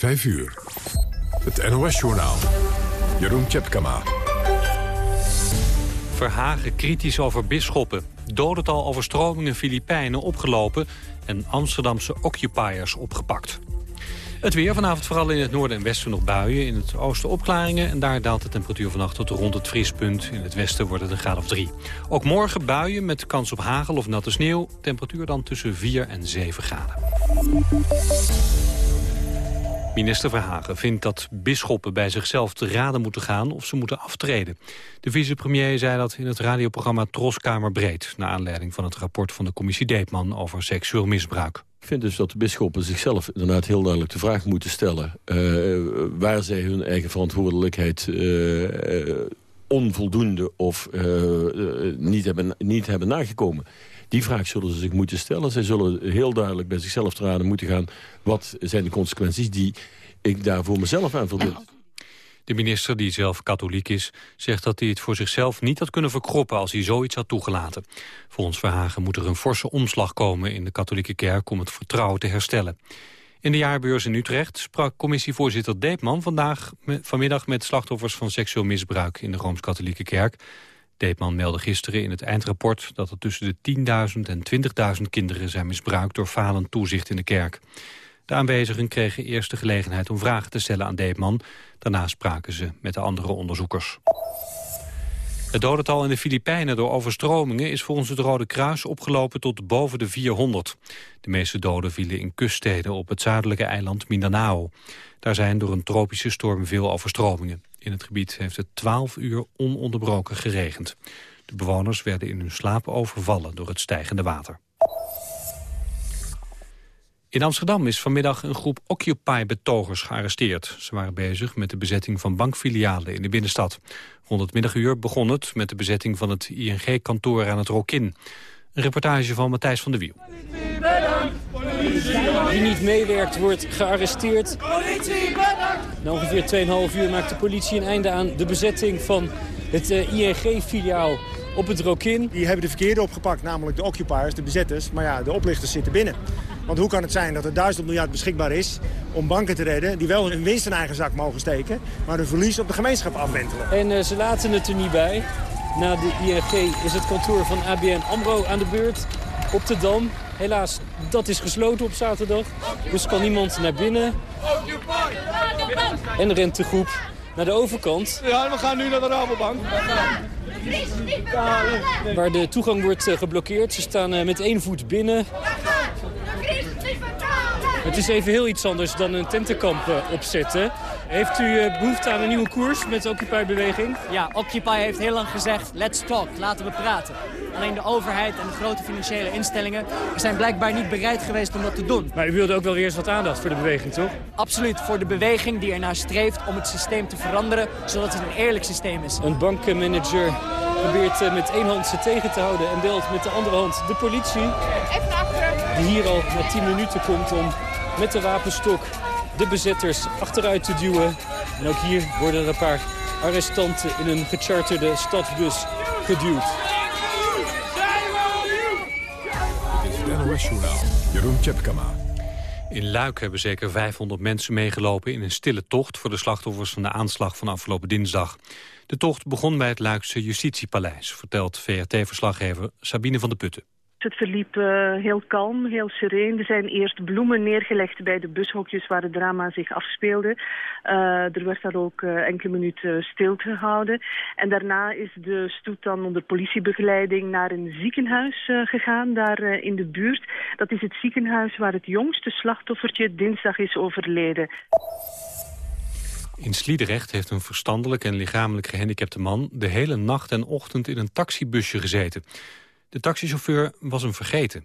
5 uur. Het NOS-journaal. Jeroen Tjepkama. Verhagen kritisch over bisschoppen. Dodental overstromingen Filipijnen opgelopen... en Amsterdamse occupiers opgepakt. Het weer vanavond vooral in het noorden en westen nog buien. In het oosten opklaringen en daar daalt de temperatuur vannacht tot rond het vriespunt. In het westen wordt het een graad of drie. Ook morgen buien met kans op hagel of natte sneeuw. Temperatuur dan tussen 4 en 7 graden. Minister Verhagen vindt dat bisschoppen bij zichzelf te raden moeten gaan of ze moeten aftreden. De vicepremier zei dat in het radioprogramma Troskamer Breed... naar aanleiding van het rapport van de commissie Deepman over seksueel misbruik. Ik vind dus dat de bisschoppen zichzelf inderdaad heel duidelijk de vraag moeten stellen... Uh, waar zij hun eigen verantwoordelijkheid uh, onvoldoende of niet, hebben, niet hebben nagekomen. Die vraag zullen ze zich moeten stellen. Zij zullen heel duidelijk bij zichzelf te raden moeten gaan... wat zijn de consequenties die ik daar voor mezelf aan. De minister, die zelf katholiek is, zegt dat hij het voor zichzelf niet had kunnen verkroppen als hij zoiets had toegelaten. Volgens Verhagen moet er een forse omslag komen in de katholieke kerk om het vertrouwen te herstellen. In de jaarbeurs in Utrecht sprak commissievoorzitter Deepman vandaag, vanmiddag met slachtoffers van seksueel misbruik in de Rooms-Katholieke Kerk. Deepman meldde gisteren in het eindrapport dat er tussen de 10.000 en 20.000 kinderen zijn misbruikt door falend toezicht in de kerk. De aanwezigen kregen eerst de gelegenheid om vragen te stellen aan Deepman. Daarna spraken ze met de andere onderzoekers. Het dodental in de Filipijnen door overstromingen is volgens het Rode Kruis opgelopen tot boven de 400. De meeste doden vielen in kuststeden op het zuidelijke eiland Mindanao. Daar zijn door een tropische storm veel overstromingen. In het gebied heeft het 12 uur ononderbroken geregend. De bewoners werden in hun slaap overvallen door het stijgende water. In Amsterdam is vanmiddag een groep Occupy-betogers gearresteerd. Ze waren bezig met de bezetting van bankfilialen in de binnenstad. Rond het middaguur begon het met de bezetting van het ING-kantoor aan het Rokin. Een reportage van Matthijs van der Wiel. Wie niet meewerkt wordt gearresteerd. Na ongeveer 2,5 uur maakt de politie een einde aan de bezetting van het eh, ING-filiaal op het Rokin. Die hebben de verkeerde opgepakt, namelijk de occupiers, de bezetters. Maar ja, de oplichters zitten binnen. Want hoe kan het zijn dat er 1000 miljard beschikbaar is om banken te redden... die wel hun winst in eigen zak mogen steken, maar hun verlies op de gemeenschap afwentelen? En uh, ze laten het er niet bij. Na de ING is het kantoor van ABN AMRO aan de beurt op de Dam. Helaas, dat is gesloten op zaterdag. Dus kan niemand naar binnen. En rent de groep naar de overkant. Ja, we gaan nu naar de Rabobank. Waar de toegang wordt eh, geblokkeerd. Ze staan eh, met één voet binnen. Het is even heel iets anders dan een tentenkamp eh, opzetten. Heeft u behoefte aan een nieuwe koers met de Occupy-beweging? Ja, Occupy heeft heel lang gezegd, let's talk, laten we praten. Alleen de overheid en de grote financiële instellingen zijn blijkbaar niet bereid geweest om dat te doen. Maar u wilde ook wel eerst wat aandacht voor de beweging, toch? Absoluut, voor de beweging die ernaar streeft om het systeem te veranderen, zodat het een eerlijk systeem is. Een bankmanager probeert eh, met één hand ze tegen te houden en belt met de andere hand de politie. Even achter. Die hier al na 10 minuten komt om met de wapenstok de bezetters achteruit te duwen. En ook hier worden er een paar arrestanten in een gecharterde stadsbus geduwd. Dit is het. Jeroen Tjepkama. In Luik hebben zeker 500 mensen meegelopen in een stille tocht... voor de slachtoffers van de aanslag van afgelopen dinsdag. De tocht begon bij het Luikse Justitiepaleis, vertelt VRT-verslaggever Sabine van de Putten. Het verliep uh, heel kalm, heel sereen. Er zijn eerst bloemen neergelegd bij de bushokjes waar het drama zich afspeelde. Uh, er werd daar ook uh, enkele minuten stil gehouden. En daarna is de stoet dan onder politiebegeleiding naar een ziekenhuis gegaan, daar in de buurt. Dat is het ziekenhuis waar het jongste slachtoffertje dinsdag is overleden. In Sliedrecht heeft een verstandelijk en lichamelijk gehandicapte man... de hele nacht en ochtend in een taxibusje gezeten. De taxichauffeur was hem vergeten.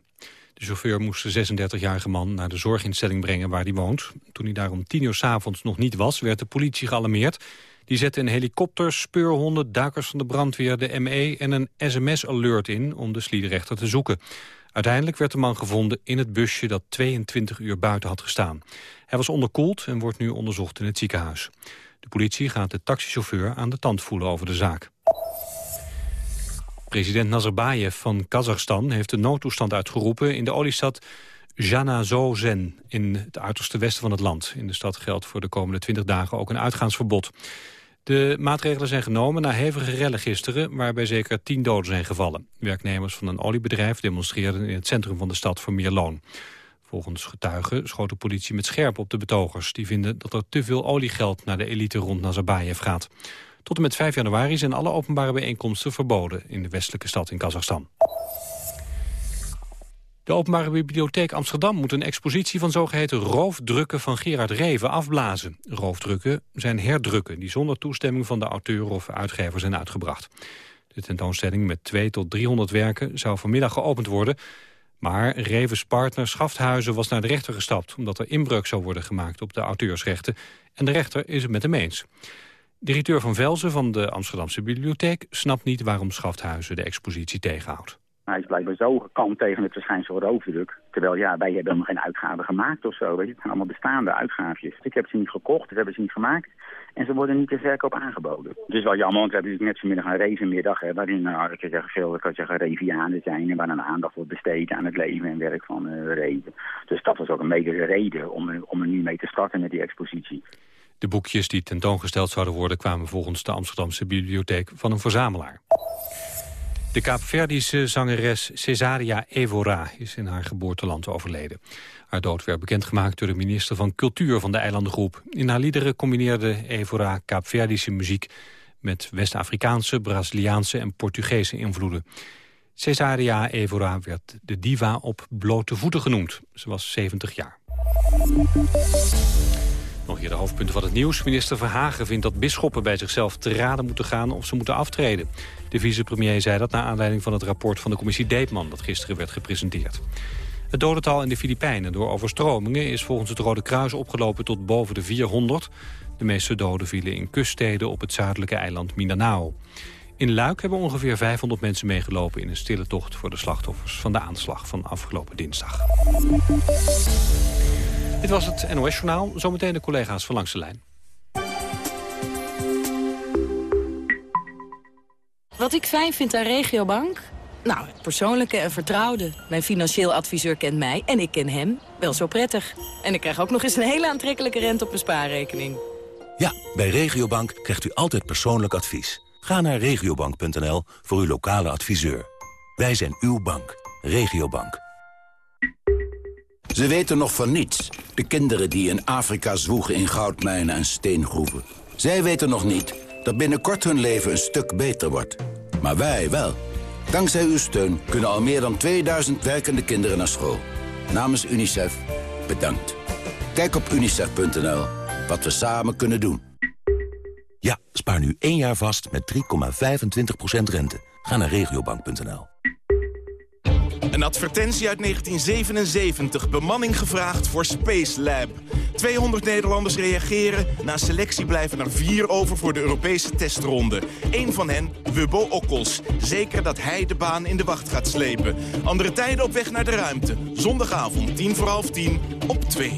De chauffeur moest de 36-jarige man naar de zorginstelling brengen waar hij woont. Toen hij daar om tien uur s'avonds nog niet was, werd de politie gealarmeerd. Die zette een helikopter, speurhonden, duikers van de brandweer, de ME en een sms-alert in om de Sliedrechter te zoeken. Uiteindelijk werd de man gevonden in het busje dat 22 uur buiten had gestaan. Hij was onderkoeld en wordt nu onderzocht in het ziekenhuis. De politie gaat de taxichauffeur aan de tand voelen over de zaak. President Nazarbayev van Kazachstan heeft de noodtoestand uitgeroepen in de oliestad Janazozen in het uiterste westen van het land. In de stad geldt voor de komende 20 dagen ook een uitgaansverbod. De maatregelen zijn genomen na hevige rellen gisteren... waarbij zeker tien doden zijn gevallen. Werknemers van een oliebedrijf demonstreerden in het centrum van de stad voor meer loon. Volgens getuigen schoot de politie met scherp op de betogers. Die vinden dat er te veel oliegeld naar de elite rond Nazarbayev gaat. Tot en met 5 januari zijn alle openbare bijeenkomsten verboden... in de westelijke stad in Kazachstan. De Openbare Bibliotheek Amsterdam moet een expositie van zogeheten roofdrukken van Gerard Reven afblazen. Roofdrukken zijn herdrukken die zonder toestemming van de auteur of uitgever zijn uitgebracht. De tentoonstelling met 2 tot 300 werken zou vanmiddag geopend worden. Maar Revens partner Schafthuizen was naar de rechter gestapt... omdat er inbreuk zou worden gemaakt op de auteursrechten. En de rechter is het met hem eens. Directeur van Velzen van de Amsterdamse Bibliotheek snapt niet waarom Schafthuizen de expositie tegenhoudt. Hij is blijkbaar zo gekant tegen het verschijnsel roofdruk. Terwijl ja, wij hebben helemaal geen uitgaven gemaakt of zo. Weet je. Het zijn allemaal bestaande uitgaafjes. Ik heb ze niet gekocht, dat hebben ze niet gemaakt. En ze worden niet ter verkoop aangeboden. Dus wel jammer, want we hebben net vanmiddag een revenmiddag... Hè, waarin nou, ik kan zeggen, veel kan zeggen, revianen zijn... en waar een aandacht wordt besteed aan het leven en werk van uh, reven. Dus dat was ook een mede reden om, om er nu mee te starten met die expositie. De boekjes die tentoongesteld zouden worden... kwamen volgens de Amsterdamse bibliotheek van een verzamelaar. De Kaapverdische zangeres Cesaria Evora is in haar geboorteland overleden. Haar dood werd bekendgemaakt door de minister van Cultuur van de eilandengroep. In haar liederen combineerde Evora Kaapverdische muziek... met West-Afrikaanse, Braziliaanse en Portugese invloeden. Cesaria Evora werd de diva op blote voeten genoemd. Ze was 70 jaar. Nog hier de hoofdpunten van het nieuws. Minister Verhagen vindt dat bisschoppen bij zichzelf te raden moeten gaan of ze moeten aftreden. De vicepremier zei dat naar aanleiding van het rapport van de commissie Deepman dat gisteren werd gepresenteerd. Het dodental in de Filipijnen door overstromingen is volgens het Rode Kruis opgelopen tot boven de 400. De meeste doden vielen in kuststeden op het zuidelijke eiland Mindanao. In Luik hebben ongeveer 500 mensen meegelopen in een stille tocht voor de slachtoffers van de aanslag van afgelopen dinsdag. Dit was het NOS-journaal. Zometeen de collega's van Langs de Lijn. Wat ik fijn vind aan Regiobank? Nou, het persoonlijke en vertrouwde. Mijn financieel adviseur kent mij en ik ken hem wel zo prettig. En ik krijg ook nog eens een hele aantrekkelijke rente op mijn spaarrekening. Ja, bij Regiobank krijgt u altijd persoonlijk advies. Ga naar regiobank.nl voor uw lokale adviseur. Wij zijn uw bank. Regiobank. Ze weten nog van niets. De kinderen die in Afrika zwoegen in goudmijnen en steengroeven. Zij weten nog niet dat binnenkort hun leven een stuk beter wordt. Maar wij wel. Dankzij uw steun kunnen al meer dan 2000 werkende kinderen naar school. Namens UNICEF, bedankt. Kijk op unicef.nl wat we samen kunnen doen. Ja, spaar nu één jaar vast met 3,25% rente. Ga naar regiobank.nl. Een advertentie uit 1977. Bemanning gevraagd voor Space Lab. 200 Nederlanders reageren. Na selectie blijven er vier over voor de Europese testronde. Eén van hen, Wubbo Okkels. Zeker dat hij de baan in de wacht gaat slepen. Andere tijden op weg naar de ruimte. Zondagavond, tien voor half tien, op 2.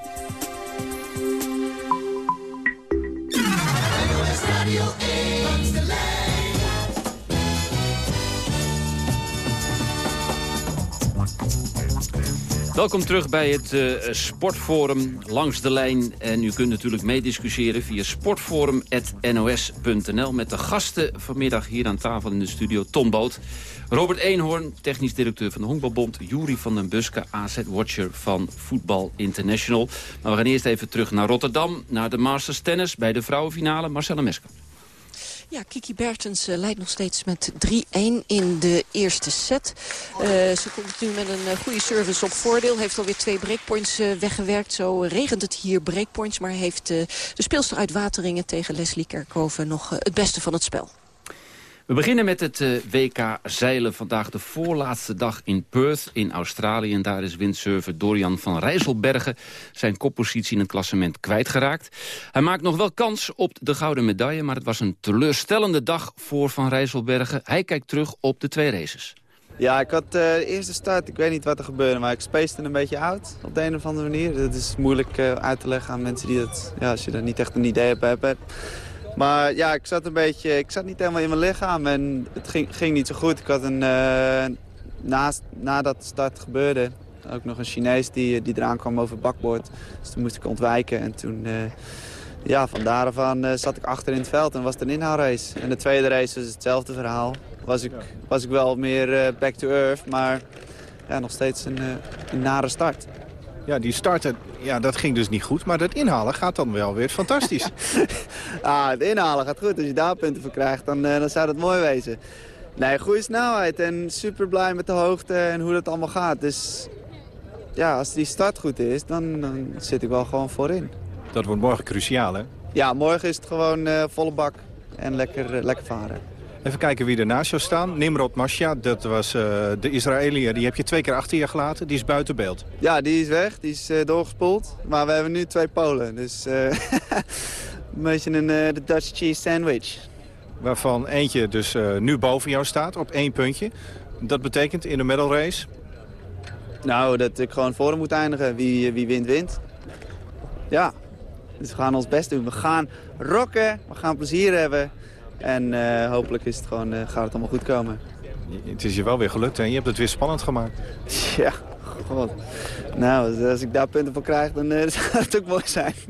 Welkom terug bij het uh, Sportforum Langs de Lijn. En u kunt natuurlijk meediscussiëren via sportforum.nos.nl... met de gasten vanmiddag hier aan tafel in de studio Tom Boot... Robert Eenhoorn, technisch directeur van de Honkbalbond... Jury van den Buske, AZ-watcher van Voetbal International. Maar we gaan eerst even terug naar Rotterdam... naar de Masters Tennis bij de vrouwenfinale. Marcella Mesker. Ja, Kiki Bertens uh, leidt nog steeds met 3-1 in de eerste set. Uh, ze komt nu met een uh, goede service op voordeel. Heeft alweer twee breakpoints weggewerkt. Zo regent het hier breakpoints. Maar heeft de speelster uit Wateringen tegen Leslie Kerkhoven nog het beste van het spel. We beginnen met het uh, WK zeilen. Vandaag de voorlaatste dag in Perth in Australië. En daar is windsurfer Dorian van Rijsselbergen zijn koppositie in het klassement kwijtgeraakt. Hij maakt nog wel kans op de gouden medaille... maar het was een teleurstellende dag voor Van Rijsselbergen. Hij kijkt terug op de twee races. Ja, ik had de eerste start, ik weet niet wat er gebeurde, maar ik spacete een beetje uit op de een of andere manier. Dat is moeilijk uh, uit te leggen aan mensen die dat, ja, als je er niet echt een idee op hebt. Maar ja, ik zat een beetje, ik zat niet helemaal in mijn lichaam en het ging, ging niet zo goed. Ik had een, uh, naast, nadat de start gebeurde, ook nog een Chinees die, die eraan kwam over het bakboord. Dus toen moest ik ontwijken en toen, uh, ja, van daarvan uh, zat ik achter in het veld en was het een inhaalrace. En de tweede race was hetzelfde verhaal. Was ik, was ik wel meer back to earth, maar ja, nog steeds een, een nare start. Ja, die starten, ja, dat ging dus niet goed. Maar dat inhalen gaat dan wel weer fantastisch. ah, het inhalen gaat goed. Als je daar punten voor krijgt, dan, uh, dan zou dat mooi wezen. Nee, goede snelheid en super blij met de hoogte en hoe dat allemaal gaat. Dus ja, als die start goed is, dan, dan zit ik wel gewoon voorin. Dat wordt morgen cruciaal, hè? Ja, morgen is het gewoon uh, volle bak en lekker, uh, lekker varen. Even kijken wie er naast jou staan. Nimrod Masha, dat was uh, de Israëliër. Die heb je twee keer achter je gelaten. Die is buiten beeld. Ja, die is weg. Die is uh, doorgespoeld. Maar we hebben nu twee Polen. Dus uh, een beetje een de Dutch cheese sandwich. Waarvan eentje dus nu boven jou staat op één puntje. Dat betekent in de medal race? Nou, dat ik gewoon voor hem moet eindigen. Wie, wie wint, wint. Ja. Dus we gaan ons best doen. We gaan rocken. We gaan plezier hebben. En uh, hopelijk is het gewoon, uh, gaat het allemaal goed komen. Het is je wel weer gelukt en je hebt het weer spannend gemaakt. Ja, god. Nou, als ik daar punten voor krijg, dan uh, zou het ook mooi zijn.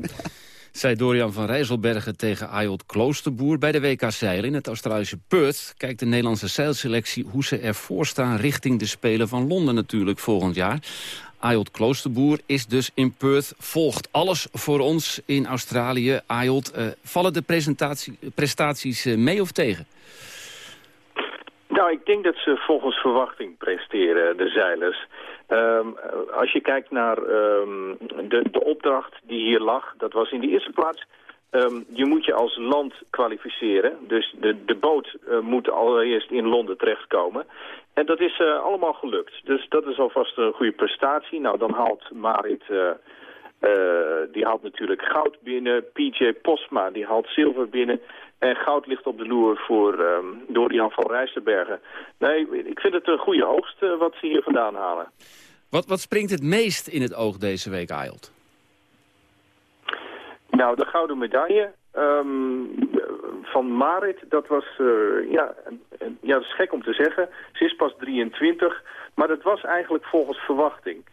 Zei Dorian van Rijsselbergen tegen Ayot Kloosterboer. Bij de WK Zeilen in het Australische Perth kijkt de Nederlandse zeilselectie hoe ze ervoor staan richting de Spelen van Londen natuurlijk volgend jaar. Ayot Kloosterboer is dus in Perth, volgt alles voor ons in Australië. Ayot, uh, vallen de prestaties uh, mee of tegen? Nou, ik denk dat ze volgens verwachting presteren, de zeilers. Um, als je kijkt naar um, de, de opdracht die hier lag, dat was in de eerste plaats... Um, je moet je als land kwalificeren. Dus de, de boot uh, moet allereerst in Londen terechtkomen. En dat is uh, allemaal gelukt. Dus dat is alvast een goede prestatie. Nou, dan haalt Marit... Uh, die haalt natuurlijk goud binnen. PJ Posma, die haalt zilver binnen. En goud ligt op de loer voor um, Dorian van Rijsterbergen. Nee, ik vind het een goede oogst wat ze hier vandaan halen. Wat, wat springt het meest in het oog deze week, Ayelt? Nou, de gouden medaille um, van Marit, dat was, uh, ja, ja, dat is gek om te zeggen. Ze is pas 23, maar dat was eigenlijk volgens verwachting.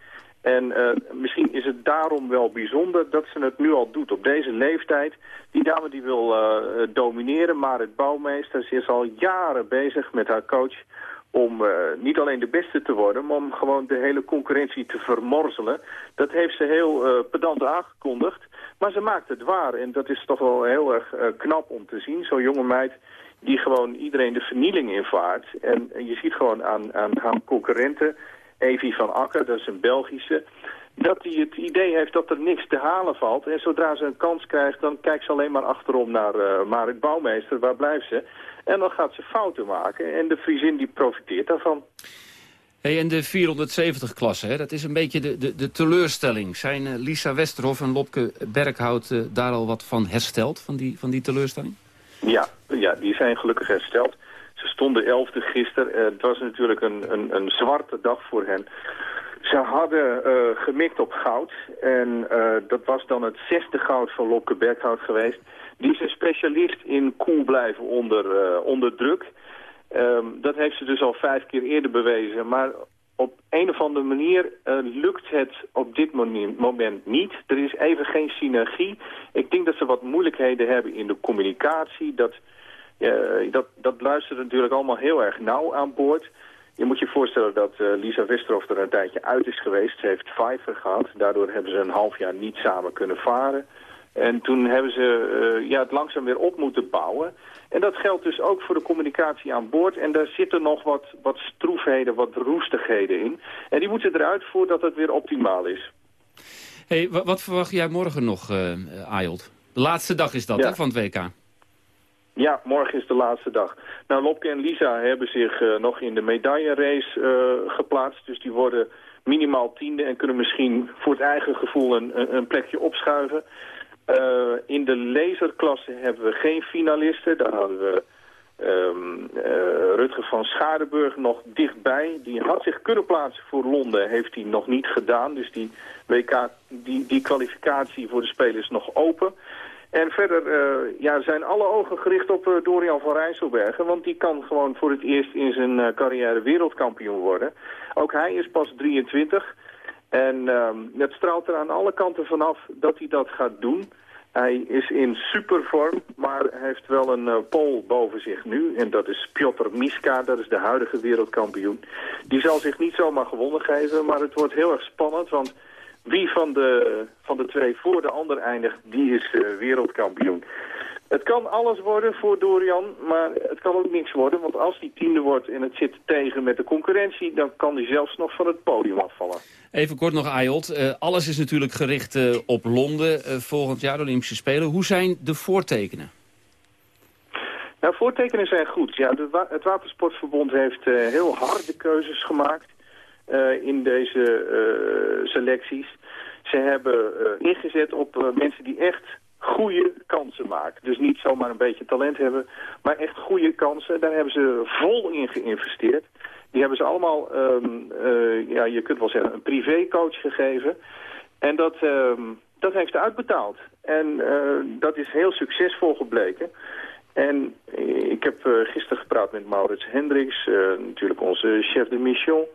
En uh, misschien is het daarom wel bijzonder dat ze het nu al doet op deze leeftijd. Die dame die wil uh, domineren, Marit Bouwmeester, ze is al jaren bezig met haar coach om niet alleen de beste te worden, maar om gewoon de hele concurrentie te vermorzelen. Dat heeft ze heel pedant aangekondigd, maar ze maakt het waar. En dat is toch wel heel erg uh, knap om te zien. Zo'n jonge meid die gewoon iedereen de vernieling invaart. En, en je ziet gewoon aan, aan haar concurrenten, Evi van Akker, dat is een Belgische dat hij het idee heeft dat er niks te halen valt. En zodra ze een kans krijgt, dan kijkt ze alleen maar achterom naar uh, Bouwmeester. Waar blijft ze? En dan gaat ze fouten maken. En de Friesin die profiteert daarvan. En de 470-klasse, dat is een beetje de, de, de teleurstelling. Zijn uh, Lisa Westerhof en Lopke Berghout uh, daar al wat van hersteld, van die, van die teleurstelling? Ja, ja, die zijn gelukkig hersteld. Ze stonden elfde gisteren. Uh, het was natuurlijk een, een, een zwarte dag voor hen. Ze hadden gemikt op goud. En dat was dan het zesde goud van Lopke Berghout geweest. Die is een specialist in koel blijven onder, onder druk. Um, dat heeft ze dus al vijf keer eerder bewezen. Maar op een of andere manier lukt het op dit moment niet. Er is even geen synergie. Ik denk dat ze wat moeilijkheden hebben in de communicatie. Dat, dat, dat luistert natuurlijk allemaal heel erg nauw aan boord. Je moet je voorstellen dat uh, Lisa Westerhof er een tijdje uit is geweest. Ze heeft Pfeiffer gehad. Daardoor hebben ze een half jaar niet samen kunnen varen. En toen hebben ze uh, ja, het langzaam weer op moeten bouwen. En dat geldt dus ook voor de communicatie aan boord. En daar zitten nog wat, wat stroefheden, wat roestigheden in. En die moeten eruit voordat het weer optimaal is. Hey, wat verwacht jij morgen nog, uh? De laatste dag is dat hè, van het WK. Ja, Ja, morgen is de laatste dag. Nou, Lopke en Lisa hebben zich uh, nog in de medaillerace uh, geplaatst. Dus die worden minimaal tiende en kunnen misschien voor het eigen gevoel een, een plekje opschuiven. Uh, in de laserklasse hebben we geen finalisten. Daar hadden we um, Rutger van Schaardenburg nog dichtbij. Die had zich kunnen plaatsen voor Londen, heeft hij nog niet gedaan. Dus die WK, die, die kwalificatie voor de Spelen is nog open. En verder uh, ja, zijn alle ogen gericht op Dorian van Rijsselbergen. Want die kan gewoon voor het eerst in zijn carrière wereldkampioen worden. Ook hij is pas 23. En uh, het straalt er aan alle kanten vanaf dat hij dat gaat doen. Hij is in supervorm, maar heeft wel een uh, pol boven zich nu. En dat is Piotr Miska, dat is de huidige wereldkampioen. Die zal zich niet zomaar gewonnen geven, maar het wordt heel erg spannend. Want wie van de, van de twee voor de ander eindigt, die is uh, wereldkampioen. Het kan alles worden voor Dorian, maar het kan ook niks worden. Want als hij tiende wordt en het zit tegen met de concurrentie... dan kan hij zelfs nog van het podium afvallen. Even kort nog, Ayot. Uh, alles is natuurlijk gericht uh, op Londen uh, volgend jaar, de Olympische Spelen. Hoe zijn de voortekenen? Nou, voortekenen zijn goed. Ja, wa het Watersportverbond heeft heel harde keuzes gemaakt in deze selecties. Ze hebben ingezet op mensen die echt goede kansen maken. Dus niet zomaar een beetje talent hebben, maar echt goede kansen. Daar hebben ze vol in geïnvesteerd. Die hebben ze allemaal, um, uh, ja, je kunt wel zeggen, een privécoach gegeven. En dat, um, dat heeft ze uitbetaald. En uh, dat is heel succesvol gebleken. En ik heb uh, gisteren gepraat met Maurits Hendricks, natuurlijk onze chef de mission...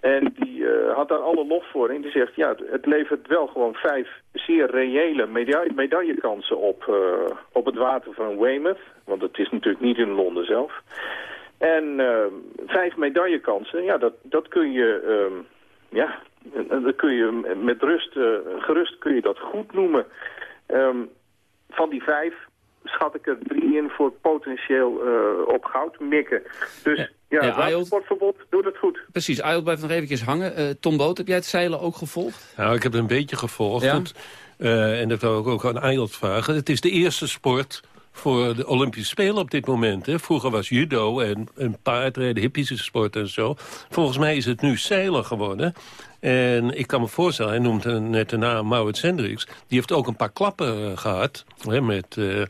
En die uh, had daar alle lof voor. En die zegt, ja, het levert wel gewoon vijf zeer reële medaille medaillekansen op, uh, op het water van Weymouth. Want het is natuurlijk niet in Londen zelf. En uh, vijf medaillekansen, ja, dat, dat kun je, uh, ja, dat kun je met rust, gerust kun je dat goed noemen. Um, van die vijf schat ik er drie in voor potentieel op goud mikken. Dus... Ja. Ja, het ja, sportverbod doet het goed. Precies, Ayot blijft nog eventjes hangen. Uh, Tom Boot, heb jij het zeilen ook gevolgd? Nou, ik heb het een beetje gevolgd. Ja? Uh, en dat wil ik ook aan Ayot vragen. Het is de eerste sport voor de Olympische Spelen op dit moment. Hè. Vroeger was judo en, en paardrijden, hippische sport en zo. Volgens mij is het nu zeilen geworden. En ik kan me voorstellen, hij noemt net de naam Maurits Hendricks... die heeft ook een paar klappen uh, gehad, hè, met, uh,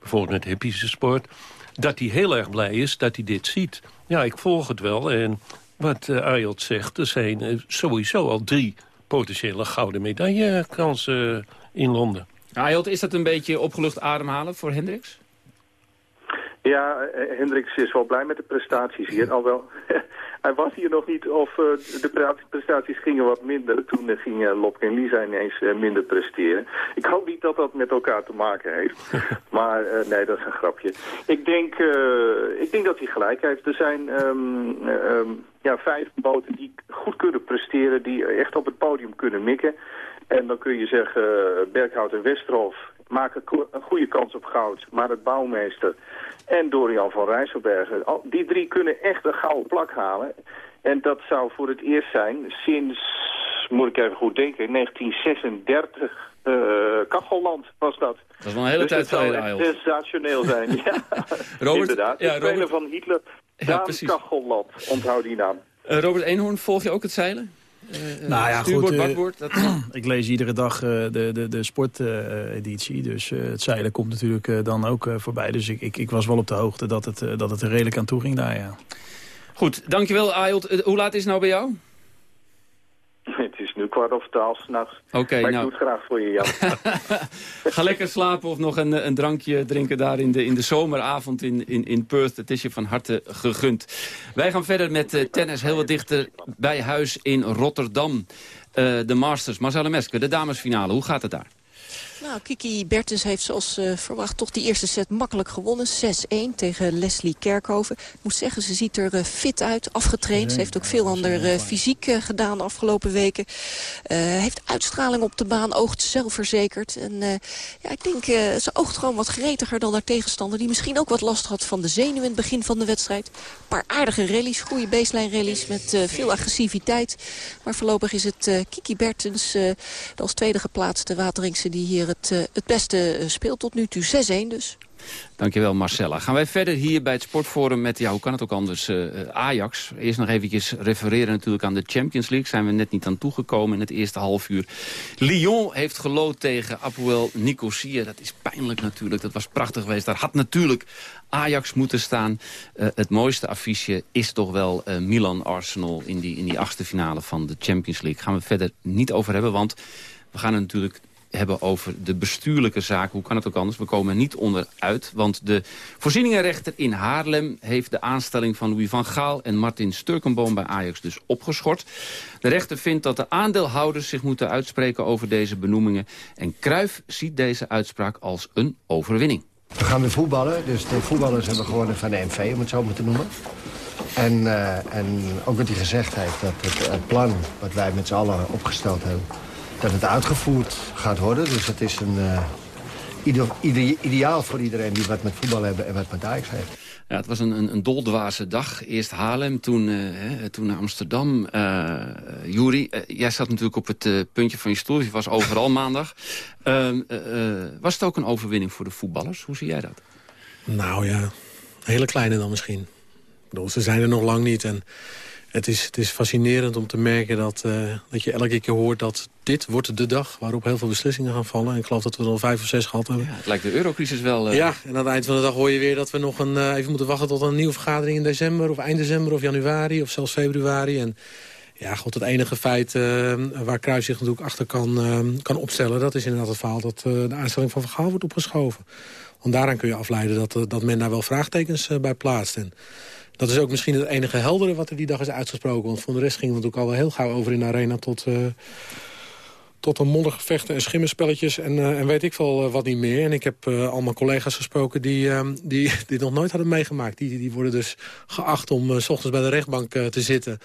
bijvoorbeeld met hippische sport... dat hij heel erg blij is dat hij dit ziet. Ja, ik volg het wel. En wat uh, Ayot zegt, er zijn uh, sowieso al drie potentiële gouden medaillekansen in Londen. Ayot, is dat een beetje opgelucht ademhalen voor Hendricks? Ja, Hendricks is wel blij met de prestaties hier. Alhoewel, hij was hier nog niet of uh, de prestaties gingen wat minder. Toen uh, ging uh, Lopke en Lisa ineens minder presteren. Ik hoop niet dat dat met elkaar te maken heeft. maar nee, dat is een grapje. Ik denk, ik denk dat hij gelijk heeft. Er zijn um, um, ja, vijf boten die goed kunnen presteren, die echt op het podium kunnen mikken. En dan kun je zeggen, Berghout en Westerhof maken een goede kans op goud. Maar het bouwmeester en Dorian van Rijsselbergen, die drie kunnen echt een gouden plak halen. En dat zou voor het eerst zijn sinds, moet ik even goed denken, 1936... Uh, Kachelland was dat. Dat is wel een hele dus tijd geleden, sensationeel zijn, ja. Robert, Inderdaad, de ja, Robert... van Hitler, ja, Kachelland, onthoud die naam. Uh, Robert Eenhoorn, volg je ook het zeilen? Uh, nou ja, goed. Bakboord, dat... ik lees iedere dag de, de, de sporteditie. dus het zeilen komt natuurlijk dan ook voorbij. Dus ik, ik, ik was wel op de hoogte dat het, dat het er redelijk aan toe ging daar, ja. Goed, dankjewel Ayot. hoe laat is het nou bij jou? Kwart over twaalf s'nachts. Oké, okay, nou. ik doe het graag voor je, Jan. Ga lekker slapen of nog een, een drankje drinken daar in de, in de zomeravond in, in, in Perth. Het is je van harte gegund. Wij gaan verder met uh, tennis heel wat dichter bij huis in Rotterdam. Uh, de Masters, Marcelle Mesker, de damesfinale. Hoe gaat het daar? Nou, Kiki Bertens heeft zoals uh, verwacht toch die eerste set makkelijk gewonnen. 6-1 tegen Leslie Kerkhoven. Ik moet zeggen, ze ziet er uh, fit uit, afgetraind. Ze heeft ook veel ander uh, fysiek gedaan de afgelopen weken. heeft uitstraling op de baan, oogt zelfverzekerd. En ja, ik denk, ze oogt gewoon wat gretiger dan haar tegenstander... die misschien ook wat last had van de zenuw in het begin van de wedstrijd. Een paar aardige rallies, goede baseline rallies met veel agressiviteit. Maar voorlopig is het Kiki Bertens, de als tweede geplaatste Wateringse... die hier het, uh, het beste speelt tot nu toe. 6-1 dus. Dankjewel Marcella. Gaan wij verder hier bij het Sportforum met, ja hoe kan het ook anders, uh, Ajax. Eerst nog eventjes refereren natuurlijk aan de Champions League. Zijn we net niet aan toegekomen in het eerste half uur. Lyon heeft gelood tegen Apoel Nicosia. Dat is pijnlijk natuurlijk, dat was prachtig geweest. Daar had natuurlijk Ajax moeten staan. Het mooiste affiche is toch wel Milan-Arsenal in die, in die achtste finale van de Champions League. Gaan we verder niet over hebben, want we gaan het natuurlijk hebben over de bestuurlijke zaken. Hoe kan het ook anders? We komen er niet onderuit. Want de voorzieningenrechter in Haarlem heeft de aanstelling van Louis van Gaal... en Martin Sturkenboom bij Ajax dus opgeschort. De rechter vindt dat de aandeelhouders zich moeten uitspreken over deze benoemingen. En Kruif ziet deze uitspraak als een overwinning. We gaan weer voetballen. Dus de voetballers hebben gewonnen van de MV, om het zo maar te noemen. En, uh, en ook wat hij gezegd heeft, dat het, het plan wat wij met z'n allen opgesteld hebben dat het uitgevoerd gaat worden. Dus het is een uh, ideaal voor iedereen die wat met voetbal hebben en wat met Ajax heeft. Ja, het was een, een, een doldwaze dag. Eerst Haarlem, toen, uh, toen Amsterdam. Uh, Juri, jij zat natuurlijk op het puntje van je stoel. Je was overal maandag. Ehm, was het ook een overwinning voor de voetballers? Hoe zie jij dat? Nou ja, een hele kleine dan misschien. Ik bedoel, ze zijn er nog lang niet. En het is, het is fascinerend om te merken dat, uh, dat je elke keer hoort dat dit wordt de dag waarop heel veel beslissingen gaan vallen. En ik geloof dat we er al vijf of zes gehad hebben. Ja, het lijkt de eurocrisis wel. Uh... Ja, en aan het eind van de dag hoor je weer dat we nog een, uh, even moeten wachten tot een nieuwe vergadering in december of eind december of januari of zelfs februari. En ja, god, het enige feit waar Kruis zich natuurlijk achter kan, kan opstellen, dat is inderdaad het verhaal dat de aanstelling van Vergaal wordt opgeschoven. Want daaraan kun je afleiden dat, dat men daar wel vraagtekens bij plaatst. En dat is ook misschien het enige heldere wat er die dag is uitgesproken. Want voor de rest ging het natuurlijk al wel heel gauw over in de arena... tot, uh, tot een moddergevechten en schimmenspelletjes en, uh, en weet ik veel uh, wat niet meer. En ik heb al mijn collega's gesproken die, die dit nog nooit hadden meegemaakt. Die, die worden dus geacht om s ochtends bij de rechtbank te zitten...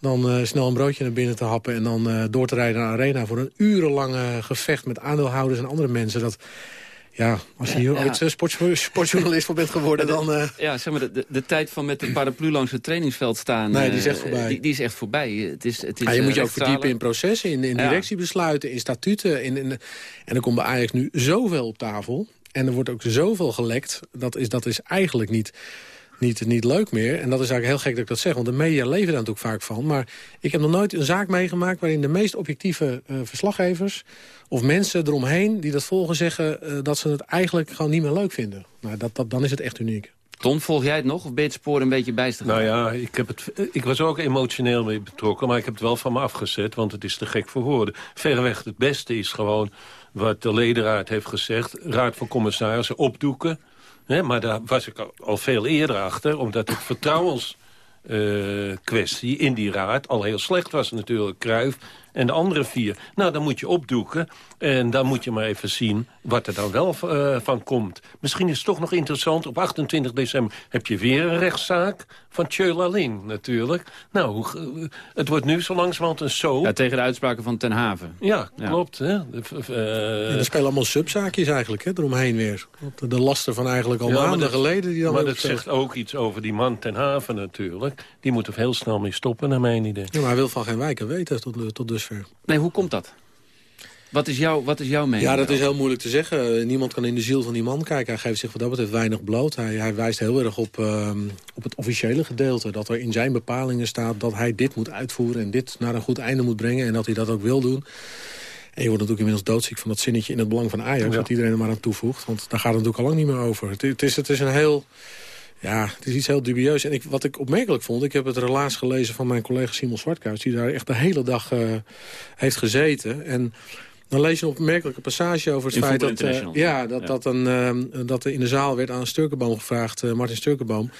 dan snel een broodje naar binnen te happen... en dan door te rijden naar de arena voor een urenlange gevecht... met aandeelhouders en andere mensen. Dat, ja, als je hier ja, ooit sport, sportjournalist voor bent geworden, dan... Uh... Ja, zeg maar, de, de, tijd van met de paraplu langs het trainingsveld staan... Nee, die is echt eh, voorbij. Die, die is echt voorbij. Het is, het is, ja, je moet je ook verdiepen in processen, in, in directiebesluiten, in statuten. In, in, en er komt bij Ajax nu zoveel op tafel. En er wordt ook zoveel gelekt. Dat is, dat is eigenlijk niet niet, niet leuk meer. En dat is eigenlijk heel gek dat ik dat zeg, want de media leven daar natuurlijk vaak van. Maar ik heb nog nooit een zaak meegemaakt waarin de meest objectieve uh, verslaggevers... of mensen eromheen die dat volgen zeggen uh, dat ze het eigenlijk gewoon niet meer leuk vinden. Nou, dat, dat, dan is het echt uniek. Ton, volg jij het nog of ben je het spoor een beetje bijster? Nou ja, ik, heb het, ik was ook emotioneel mee betrokken... maar ik heb het wel van me afgezet, want het is te gek voor woorden. Verreweg het beste is gewoon wat de ledenraad heeft gezegd... raad van commissarissen opdoeken maar daar was ik al, veel eerder achter, omdat het vertrouwenskwestie uh, in die raad al heel slecht was natuurlijk. Kruif en de andere vier. Nou, dan moet je opdoeken. En dan moet je maar even zien wat er dan wel uh, van komt. Misschien is het toch nog interessant. Op 28 december heb je weer een rechtszaak van Tjöla Ling natuurlijk. Nou, het wordt nu zo langzamerhand een zo. Ja, tegen de uitspraken van Ten Haven. Ja, klopt. Hè? Uh, er spelen allemaal subzaakjes eigenlijk, hè, eromheen weer. De lasten van eigenlijk al ja, maanden dat, geleden. Die dan maar dat zegt ook iets over die man Ten Haven natuurlijk. Die moet er heel snel mee stoppen, naar mijn idee. Ja, maar hij wil van geen wijken weten tot, tot dusver. Nee, hoe komt dat? Wat is, jouw, wat is jouw mening? Ja, dat is heel moeilijk te zeggen. Niemand kan in de ziel van die man kijken. Hij geeft zich wat dat betreft weinig bloot. Hij, hij wijst heel erg op, uh, op het officiële gedeelte. Dat er in zijn bepalingen staat dat hij dit moet uitvoeren... en dit naar een goed einde moet brengen en dat hij dat ook wil doen. En je wordt natuurlijk inmiddels doodziek van dat zinnetje in het belang van Ajax... Ja. dat iedereen er maar aan toevoegt. Want daar gaat het natuurlijk al lang niet meer over. Het, het, is, het is een heel... Ja, het is iets heel dubieus. En ik, wat ik opmerkelijk vond, ik heb het relaas gelezen van mijn collega Simon Zwartkuis... die daar echt de hele dag uh, heeft gezeten. En dan lees je een opmerkelijke passage over het in feit dat, uh, ja, dat, ja. Dat, een, uh, dat er in de zaal werd aan Sturkenboom gevraagd, uh, Martin Sturkenboom,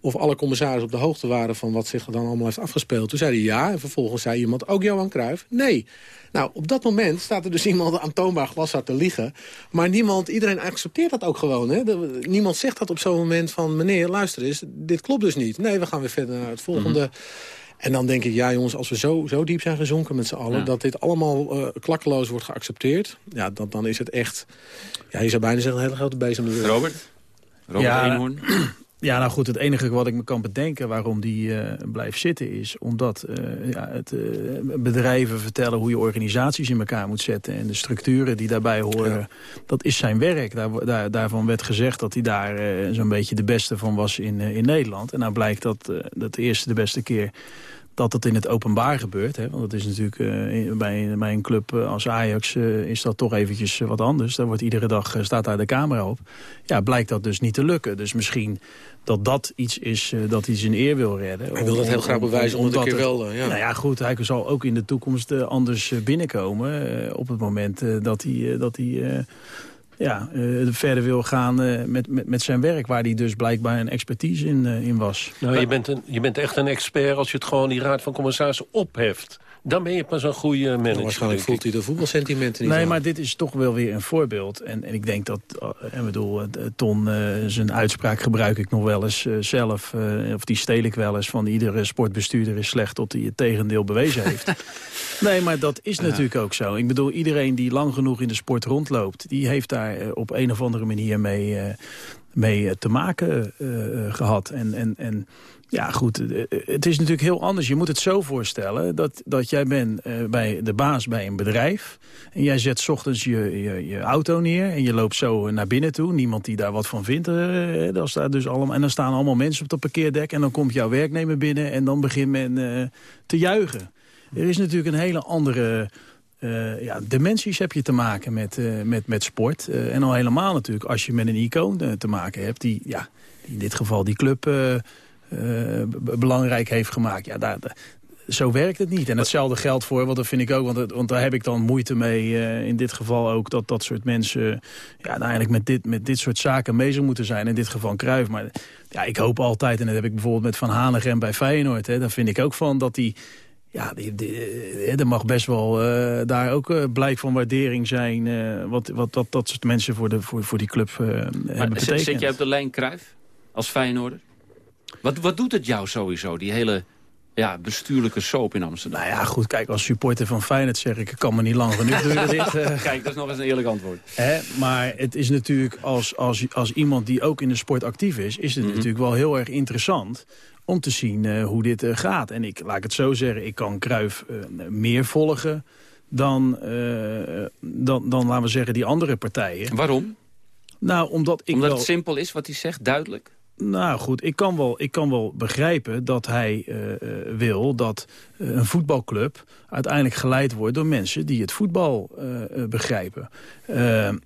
of alle commissarissen op de hoogte waren van wat zich er dan allemaal heeft afgespeeld. Toen zei hij ja, en vervolgens zei iemand, ook Johan Cruijff? Nee. Nou, op dat moment staat er dus iemand aantoonbaar glashard te liegen. Maar niemand, iedereen accepteert dat ook gewoon. Hè? De, niemand zegt dat op zo'n moment van, meneer, luister eens, dit klopt dus niet. Nee, we gaan weer verder naar het volgende... Mm -hmm. En dan denk ik, ja jongens, als we zo, zo diep zijn gezonken met z'n allen... Ja. dat dit allemaal uh, klakkeloos wordt geaccepteerd... ja, dan, dan is het echt, ja, je zou bijna zeggen, een hele grote bezem. Robert? Robert ja, Eenhoorn? Ja, nou goed, het enige wat ik me kan bedenken waarom die uh, blijft zitten is... omdat uh, ja, het, uh, bedrijven vertellen hoe je organisaties in elkaar moet zetten... en de structuren die daarbij horen, dat is zijn werk. Daar, daar, daarvan werd gezegd dat hij daar zo'n beetje de beste van was in, in Nederland. En nou blijkt dat dat de eerste de beste keer dat het in het openbaar gebeurt. Hè? Want het is natuurlijk uh, bij, bij, een club eh, als Ajax uh, is dat toch eventjes wat anders. Daar wordt iedere dag staat daar de camera op. Ja, blijkt dat dus niet te lukken. Dus misschien dat dat iets is dat hij zijn eer wil redden. Hij wil dat heel graag bewijzen, om, omdat keer wel... ja. Nou ja, goed, hij zal ook in de toekomst anders binnenkomen. op het moment dat hij... dat hij ja, uh, verder wil gaan uh, met, met, met zijn werk... waar hij dus blijkbaar een expertise in, uh, in was. Nou, je bent, een, je bent echt een expert als je het gewoon die raad van commissarissen opheft. Dan ben je pas een goede manager. Nou, waarschijnlijk voelt hij de voetbalsentimenten niet Nee, maar dit is toch wel weer een voorbeeld. En, en ik denk dat, ik bedoel, Ton, zijn uitspraak gebruik ik nog wel eens zelf. of die steel ik wel eens van iedere sportbestuurder is slecht tot hij het tegendeel bewezen heeft. nee, maar dat is natuurlijk ook zo. Ik bedoel, iedereen die lang genoeg in de sport rondloopt... die heeft daar op een of andere manier mee, mee te maken gehad. En, en, en ja, goed, het is natuurlijk heel anders. Je moet het zo voorstellen dat, dat jij bent bij de baas bij een bedrijf... en jij zet ochtends je, je, je, auto neer en je loopt zo naar binnen toe. Niemand die daar wat van vindt. Uh, dat dus allemaal, en dan staan allemaal mensen op het parkeerdek... en dan komt jouw werknemer binnen en dan begint men te juichen. Er is natuurlijk een hele andere... Uh, ja, dimensies heb je te maken met, met, met sport. En al helemaal natuurlijk als je met een icoon te maken hebt... die, ja, in dit geval die club belangrijk heeft gemaakt. Ja, daar, zo werkt het niet. En hetzelfde geldt voor, want dat vind ik ook... want, het, want daar heb ik dan moeite mee in dit geval ook... dat dat soort mensen ja, nou eigenlijk met dit, met dit soort zaken bezig moeten zijn. In dit geval Cruijff. Maar ja, ik hoop altijd, en dat heb ik bijvoorbeeld met Van Hanegem bij Feyenoord... Hè, daar vind ik ook van dat die ja, die, die, er mag best wel uh, daar ook uh, blijk van waardering zijn... Wat, wat dat, dat soort mensen voor, de, voor, voor die club hebben betekend. Zit jij op de lijn Kruif als Feyenoorder? Wat, wat doet het jou sowieso, die hele ja, bestuurlijke soap in Amsterdam? Nou ja, goed, kijk, als supporter van Feyenoord zeg ik... ik kan me niet lang genoeg doen dit. kijk, dat is nog eens een eerlijk antwoord. Hè, maar het is natuurlijk als, als, als iemand die ook in de sport actief is... is het mm -hmm. natuurlijk wel heel erg interessant om te zien uh, hoe dit uh, gaat. En ik laat ik het zo zeggen, ik kan Kruif meer volgen dan, dan, dan, laten we zeggen, die andere partijen. Waarom? Nou, omdat ik Omdat wel... het simpel is wat hij zegt, duidelijk? Nou goed, ik kan wel, ik kan wel begrijpen dat hij uh, wil dat uh, een voetbalclub uiteindelijk geleid wordt door mensen die het voetbal begrijpen.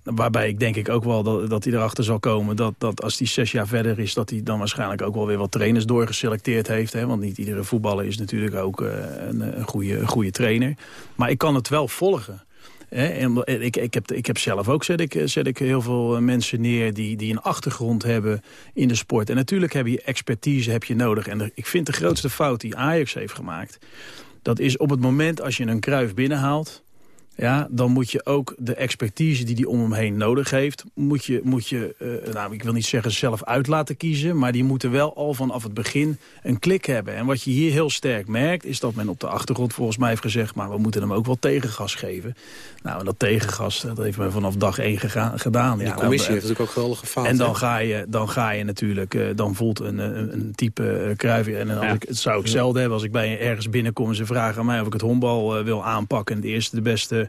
waarbij ik denk ik ook wel dat, dat hij erachter zal komen dat, dat als hij zes jaar verder is... dat hij dan waarschijnlijk ook wel weer wat trainers doorgeselecteerd heeft. Hè? Want niet iedere voetballer is natuurlijk ook een, een, goede, een goede trainer. Maar ik kan het wel volgen. Ik, ik, heb, ik heb zelf ook, zet ik, zet ik heel veel mensen neer die, die een achtergrond hebben in de sport. En natuurlijk heb je expertise heb je nodig. En ik vind de grootste fout die Ajax heeft gemaakt... dat is op het moment als je een kruif binnenhaalt... Ja, dan moet je ook de expertise die die om hem heen nodig heeft... moet je, moet je uh, nou, ik wil niet zeggen zelf uit laten kiezen... maar die moeten wel al vanaf het begin een klik hebben. En wat je hier heel sterk merkt... is dat men op de achtergrond volgens mij heeft gezegd... maar we moeten hem ook wel tegengas geven. Nou, en dat tegengas, dat heeft men vanaf dag één gedaan. De ja, commissie nou, heeft natuurlijk ook geweldig gefaald. En dan ga, je, dan ga je natuurlijk... Uh, dan voelt een, een, een type uh, kruifje... en als ja. ik, het zou ik zelden hebben als ik bij ergens binnenkom... en ze vragen aan mij of ik het honkbal wil aanpakken... en de eerste, de beste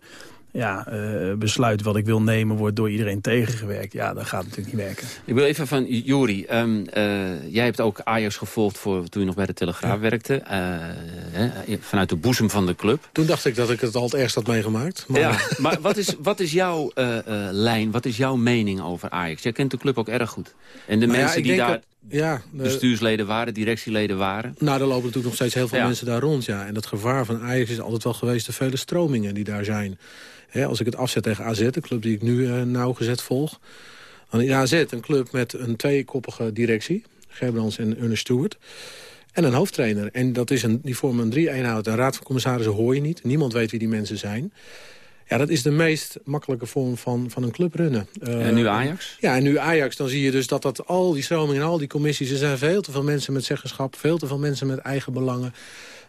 ja, uh, besluit wat ik wil nemen wordt door iedereen tegengewerkt. Ja, dat gaat natuurlijk niet werken. Ik wil even van Juri. Um, uh, jij hebt ook Ajax gevolgd voor, toen je nog bij de Telegraaf ja. werkte. Uh, hè, vanuit de boezem van de club. Toen dacht ik dat ik het al het ergst had meegemaakt. Maar, ja, maar wat, is, wat is jouw lijn, wat is jouw mening over Ajax? Jij kent de club ook erg goed. En de nou mensen die daar... Dat... Ja, de... bestuursleden waren, directieleden waren. Nou, er lopen natuurlijk nog steeds heel veel ja. mensen daar rond. Ja. En dat gevaar van Ajax is altijd wel geweest de vele stromingen die daar zijn. He, als ik het afzet tegen AZ, de club die ik nu uh, nauwgezet volg. Dan in AZ een club met een tweekoppige directie. Gerbrands en Ernest Stewart. En een hoofdtrainer. En dat is een, die vormen een drie-eenhoud. Een raad van commissarissen hoor je niet. Niemand weet wie die mensen zijn. Ja, dat is de meest makkelijke vorm van, van een club runnen. Uh, en nu Ajax? Ja, en nu Ajax, dan zie je dus dat, dat al die stromingen en al die commissies... er zijn veel te veel mensen met zeggenschap, veel te veel mensen met eigen belangen.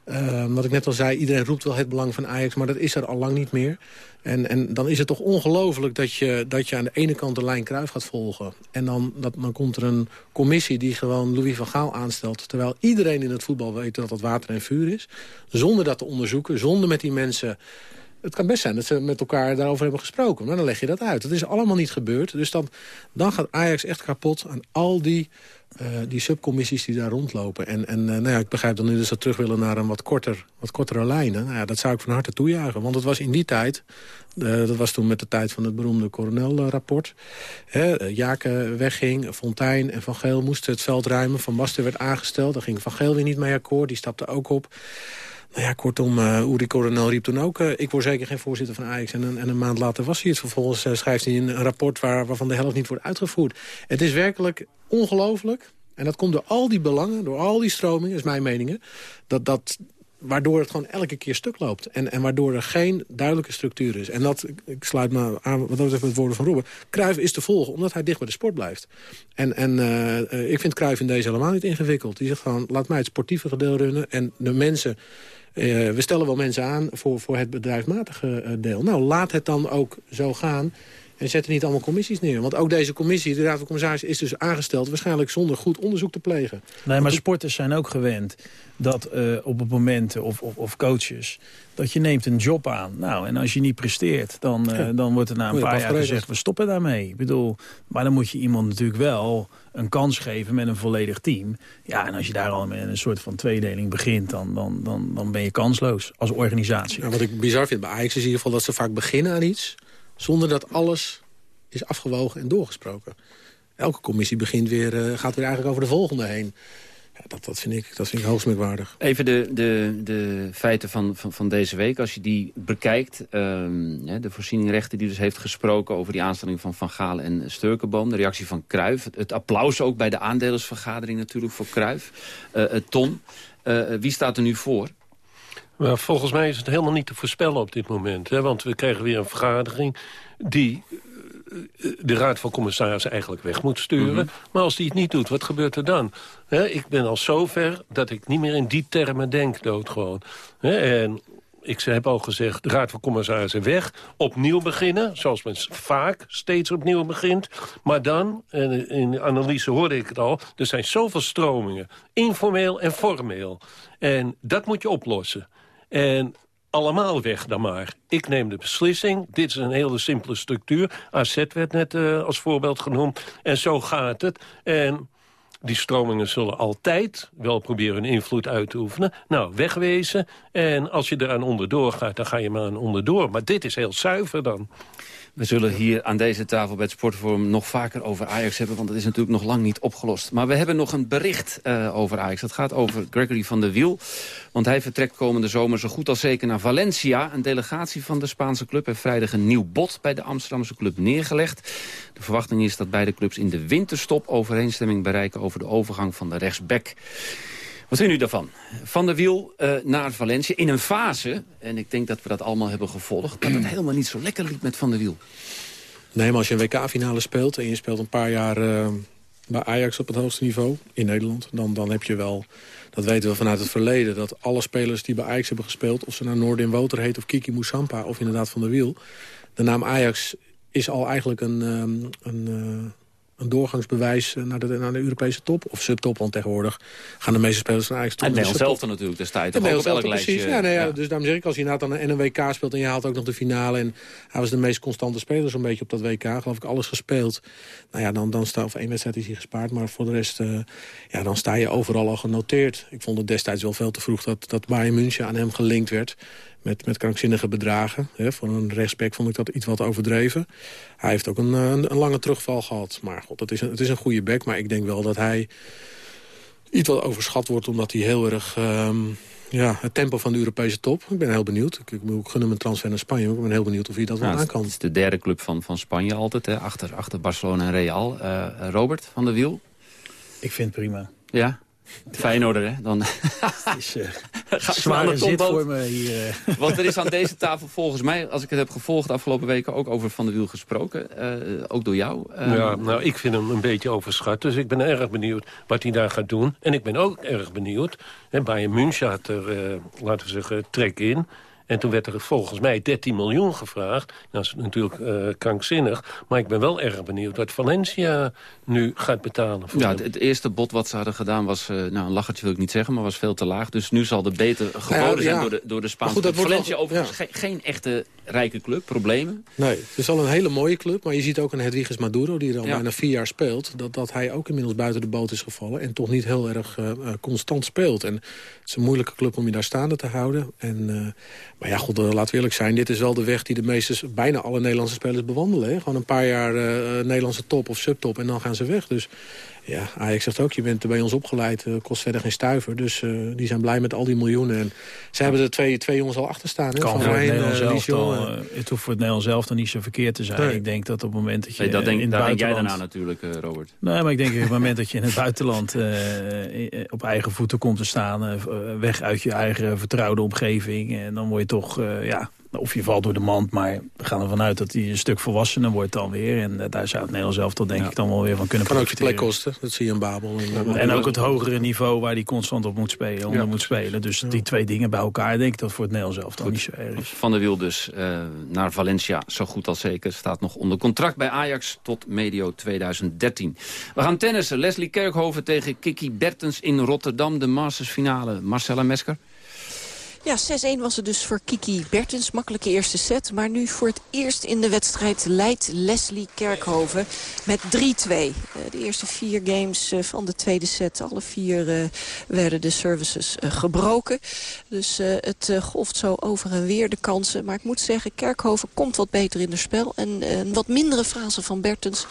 Uh, wat ik net al zei, iedereen roept wel het belang van Ajax... maar dat is er al lang niet meer. En, en dan is het toch ongelooflijk dat je, dat je aan de ene kant de lijn Kruif gaat volgen. En dan, dat, dan komt er een commissie die gewoon Louis van Gaal aanstelt... terwijl iedereen in het voetbal weet dat het water en vuur is. Zonder dat te onderzoeken, zonder met die mensen... Het kan best zijn dat ze met elkaar daarover hebben gesproken. Maar dan leg je dat uit. Dat is allemaal niet gebeurd. Dus dan, dan gaat Ajax echt kapot aan al die uh, die subcommissies die daar rondlopen. En, en uh, nou ja, ik begrijp dan nu dat ze terug willen naar een wat, korter, wat kortere lijnen. Nou ja, dat zou ik van harte toejuichen. Want het was in die tijd, uh, dat was toen met de tijd van het beroemde coronel-rapport. Jaken wegging, Fontijn en Van Geel moesten het veld ruimen. Van Basten werd aangesteld, daar ging Van Geel weer niet mee akkoord. Die stapte ook op. Nou ja, kortom, uh, Uri Coronel riep toen ook... Uh, ik word zeker geen voorzitter van Ajax. En een, en een maand later was hij het. Vervolgens uh, schrijft hij een, een rapport waar, waarvan de helft niet wordt uitgevoerd. Het is werkelijk ongelooflijk. En dat komt door al die belangen, door al die stromingen, is mijn mening... Dat, dat, waardoor het gewoon elke keer stuk loopt. En, en waardoor er geen duidelijke structuur is. En dat, ik sluit me aan wat dat betreft met woorden van Robert. Cruijff is te volgen, omdat hij dicht bij de sport blijft. En, en uh, ik vind Cruijff in deze helemaal niet ingewikkeld. Die zegt gewoon, laat mij het sportieve gedeelte runnen. En de mensen uh, we stellen wel mensen aan voor, voor het bedrijfsmatige deel. Nou, laat het dan ook zo gaan. En zet er niet allemaal commissies neer. Want ook deze commissie, de Raad van Commissarissen, is dus aangesteld... waarschijnlijk zonder goed onderzoek te plegen. Nee, maar sporters zijn ook gewend dat uh, op het moment, of, of, of, coaches... dat je neemt een job aan. Nou, en als je niet presteert, dan, uh, ja. dan wordt er na een paar jaar gezegd... we stoppen daarmee. Ik bedoel, maar dan moet je iemand natuurlijk wel een kans geven met een volledig team. Ja, en als je daar al met een soort van tweedeling begint... dan, dan, dan, dan ben je kansloos als organisatie. Ja, wat ik bizar vind bij Ajax is in ieder geval dat ze vaak beginnen aan iets zonder dat alles is afgewogen en doorgesproken. Elke commissie begint weer, uh, gaat weer eigenlijk over de volgende heen. Ja, dat, dat, vind ik, dat vind ik hoogst merkwaardig. Even de, de, de feiten van, van, van deze week. Als je die bekijkt, um, de voorzieningrechter die dus heeft gesproken... over die aanstelling van Van Gaal en Sturkenboom. De reactie van Kruijf. Het, applaus ook bij de aandelersvergadering natuurlijk voor Kruijf. Uh, Ton, uh, wie staat er nu voor? Maar volgens mij is het helemaal niet te voorspellen op dit moment. Hè? Want we krijgen weer een vergadering die de Raad van Commissarissen eigenlijk weg moet sturen. Mm -hmm. Maar als die het niet doet, wat gebeurt er dan? He, ik ben al zover dat ik niet meer in die termen denk, doodgewoon. He, en ik heb al gezegd, de Raad van Commissarissen weg. Opnieuw beginnen, zoals men vaak steeds opnieuw begint. Maar dan, en in de analyse hoorde ik het al... er zijn zoveel stromingen, informeel en formeel. En dat moet je oplossen. En allemaal weg dan maar. Ik neem de beslissing. Dit is een hele simpele structuur. AZ werd net uh, als voorbeeld genoemd. En zo gaat het. En die stromingen zullen altijd wel proberen hun invloed uit te oefenen. Nou, wegwezen. En als je eraan onderdoor gaat, dan ga je maar aan onderdoor. Maar dit is heel zuiver dan. We zullen hier aan deze tafel bij het Sportforum nog vaker over Ajax hebben... want het is natuurlijk nog lang niet opgelost. Maar we hebben nog een bericht uh, over Ajax. Dat gaat over Gregory van der Wiel. Want hij vertrekt komende zomer zo goed als zeker naar Valencia. Een delegatie van de Spaanse club heeft vrijdag een nieuw bod... bij de Amsterdamse club neergelegd. De verwachting is dat beide clubs in de winterstop... overeenstemming bereiken over de overgang van de rechtsback. Wat vindt u daarvan? Van der Wiel uh, naar Valencia in een fase, en ik denk dat we dat allemaal hebben gevolgd... dat het helemaal niet zo lekker liep met Van der Wiel. Nee, maar als je een WK-finale speelt en je speelt een paar jaar uh, bij Ajax op het hoogste niveau in Nederland... Dan, dan heb je wel, dat weten we vanuit het verleden... dat alle spelers die bij Ajax hebben gespeeld... of ze nou Noordin Woter heet of Kiki Moussampa of inderdaad Van der Wiel... de naam Ajax is al eigenlijk een... Um, een uh, een doorgangsbewijs naar de, naar de Europese top. Of subtop, want tegenwoordig gaan de meeste spelers naar Ajax toe. En Nederland zelf natuurlijk destijds. Ja, op elk precies. Ja, nee, ja, ja. Dus daarom zeg ik, als je inderdaad dan een WK speelt... en je haalt ook nog de finale... en hij was de meest constante speler zo'n beetje op dat WK. Geloof ik, alles gespeeld. Nou ja, dan, dan sta, of één wedstrijd is hij gespaard. Maar voor de rest, uh, ja, dan sta je overal al genoteerd. Ik vond het destijds wel veel te vroeg dat, dat Bayern München aan hem gelinkt werd met, met krankzinnige bedragen. Hè. Voor een rechtsback vond ik dat iets wat overdreven. Hij heeft ook een, een, een lange terugval gehad. Maar god, het is, een, het is een goede back. Maar ik denk wel dat hij iets wat overschat wordt... omdat hij heel erg... Um, ja, het tempo van de Europese top. Ik ben heel benieuwd. Ik, ik, ik gun hem een transfer naar Spanje. Ik ben heel benieuwd of hij dat nou, wel aan kan. Het is de derde club van, van Spanje altijd. Hè? Achter, achter Barcelona en Real. Uh, Robert van der Wiel? Ik vind het prima. Ja? Feyenoorder, hè? Dan... is, uh, Zware zit voor me hier. Want er is aan deze tafel volgens mij, als ik het heb gevolgd de afgelopen weken... ook over Van der Wiel gesproken, ook door jou. ja, nou, ik vind hem een beetje overschat. Dus ik ben erg benieuwd wat hij daar gaat doen. En ik ben ook erg benieuwd. En Bayern München had er, laten we zeggen, trek in... En toen werd er volgens mij 13 miljoen gevraagd. Dat is natuurlijk uh, krankzinnig. Maar ik ben wel erg benieuwd wat Valencia nu gaat betalen. Voor ja, het, eerste bod wat ze hadden gedaan was... Uh, nou, een lachertje wil ik niet zeggen, maar was veel te laag. Dus nu zal de beter geboden zijn door de, door de Spaanse club. Valencia wordt, overigens geen echte rijke club, problemen. Nee, het is al een hele mooie club. Maar je ziet ook een Hedwiges Maduro, die er al bijna vier jaar speelt... Dat, dat hij ook inmiddels buiten de boot is gevallen... en toch niet heel erg uh, constant speelt. En het is een moeilijke club om je daar staande te houden. En, maar ja, goed, laten we eerlijk zijn. Dit is wel de weg die de meeste, bijna alle Nederlandse spelers bewandelen. Gewoon een paar jaar uh, Nederlandse top of subtop en dan gaan ze weg. Dus ja, Ajax zegt ook, je bent bij ons opgeleid, uh, kost verder geen stuiver. Dus uh, die zijn blij met al die miljoenen. En ze hebben er twee, twee jongens al achter staan. Hè? Kan voor, Rijn, het zelf uh, het hoeft voor het Nederlands zelf dan niet zo verkeerd te zijn. Nee. Ik denk dat op het moment dat je nee, dat denk, in het daar buitenland... denk jij daarna natuurlijk, Robert. Nee, maar ik denk op het moment dat je in het buitenland op eigen voeten komt te staan... weg uit je eigen vertrouwde omgeving... en dan word je toch, ja, of je valt door de mand, maar we gaan ervan uit dat hij een stuk volwassener wordt dan weer. En eh, daar zou het Nederlands zelf toch denk ik dan wel weer van kunnen kan ook je plek kosten, dat zie je in Babel. En, en ook het hogere niveau waar hij constant op moet spelen, onder moet spelen. Dus die twee dingen bij elkaar denk ik dat voor het Nederlands zelf dan niet zo erg is. Van der Wiel dus uh, naar Valencia, zo goed als zeker. Staat nog onder contract bij Ajax tot medio 2013. We gaan tennissen. Leslie Kerkhoven tegen Kiki Bertens in Rotterdam. De Masters finale. Marcella Mesker. Ja, 6-1 was het dus voor Kiki Bertens. Makkelijke eerste set. Maar nu voor het eerst in de wedstrijd leidt Leslie Kerkhoven met 3-2. Uh, de eerste vier games uh, van de tweede set. Alle vier uh, werden de services gebroken. Dus het golft zo over en weer de kansen. Maar ik moet zeggen, Kerkhoven komt wat beter in het spel. En een wat mindere fase van Bertens.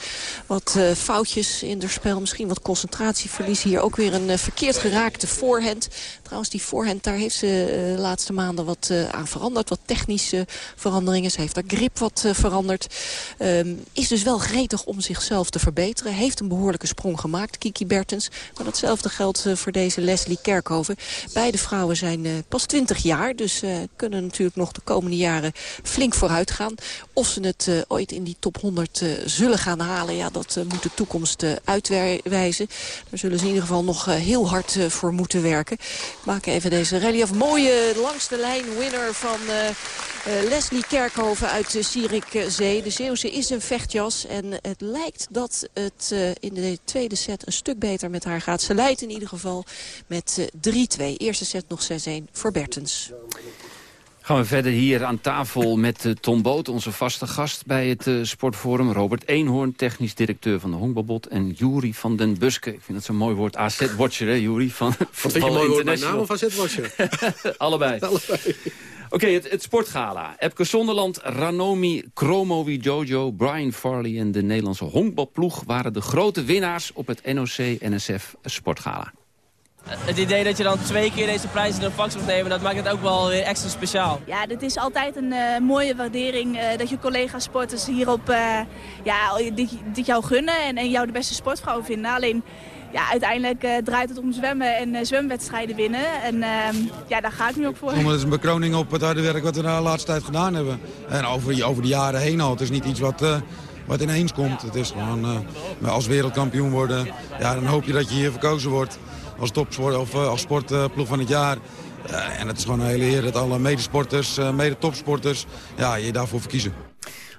Wat foutjes in het spel. Misschien wat concentratieverlies. Hier ook weer een verkeerd geraakte voorhand. Trouwens, die voorhand, daar heeft ze laatste maanden wat uh, aan veranderd. Wat technische veranderingen. Ze heeft haar grip wat uh, veranderd. Um, is dus wel gretig om zichzelf te verbeteren. Heeft een behoorlijke sprong gemaakt, Kiki Bertens. Maar datzelfde geldt uh, voor deze Leslie Kerkhoven. Beide vrouwen zijn pas 20 jaar. Dus kunnen natuurlijk nog de komende jaren flink vooruit gaan. Of ze het ooit in die top 100 zullen gaan halen. Ja, dat moet de toekomst uitwijzen. Daar zullen ze in ieder geval nog heel hard voor moeten werken. We maken even deze rally of mooie langs de lijn winner van uh, uh, Leslie Kerkhoven uit uh, Zierikzee. De Zeeuwse is een vechtjas en het lijkt dat het in de tweede set een stuk beter met haar gaat. Ze leidt in ieder geval met 3-2. Eerste set nog 6-1 voor Bertens. Gaan we verder hier aan tafel met uh, Tom Boot, onze vaste gast bij het uh, Sportforum. Robert Eenhoorn, technisch directeur van de Honkbalbot. En Jury van den Buske, ik vind dat zo'n mooi woord. AZ-watcher, hè, Jury? Van vind je mooi woord, mijn naam of AZ-watcher? Allebei. Allebei. Oké, okay, het, het, sportgala. Epke Zonderland, Ranomi, Kromo Jojo, Brian Farley en de Nederlandse honkbalploeg... waren de grote winnaars op het NOC-NSF Sportgala. Het idee dat je dan twee keer deze prijs in de vak moet nemen, dat maakt het ook wel weer extra speciaal. Ja, dit is altijd een uh, mooie waardering uh, dat je collega-sporters hierop uh, ja, dit, dit, jou gunnen en, en, jou de beste sportvrouw vinden. Alleen ja, uiteindelijk draait het om zwemmen en zwemwedstrijden winnen. En ehm, ja, daar ga ik nu ook voor. Het is een bekroning op het harde werk wat we de laatste tijd gedaan hebben. En over, over de jaren heen al. Het is niet iets wat wat ineens komt. Het is gewoon als wereldkampioen worden. Ja, dan hoop je dat je hier verkozen wordt als topsport of als sportploeg van het jaar. Uh, en het is gewoon een hele eer dat alle medesporters, uh, mede-topsporters, ja, je daarvoor verkiezen.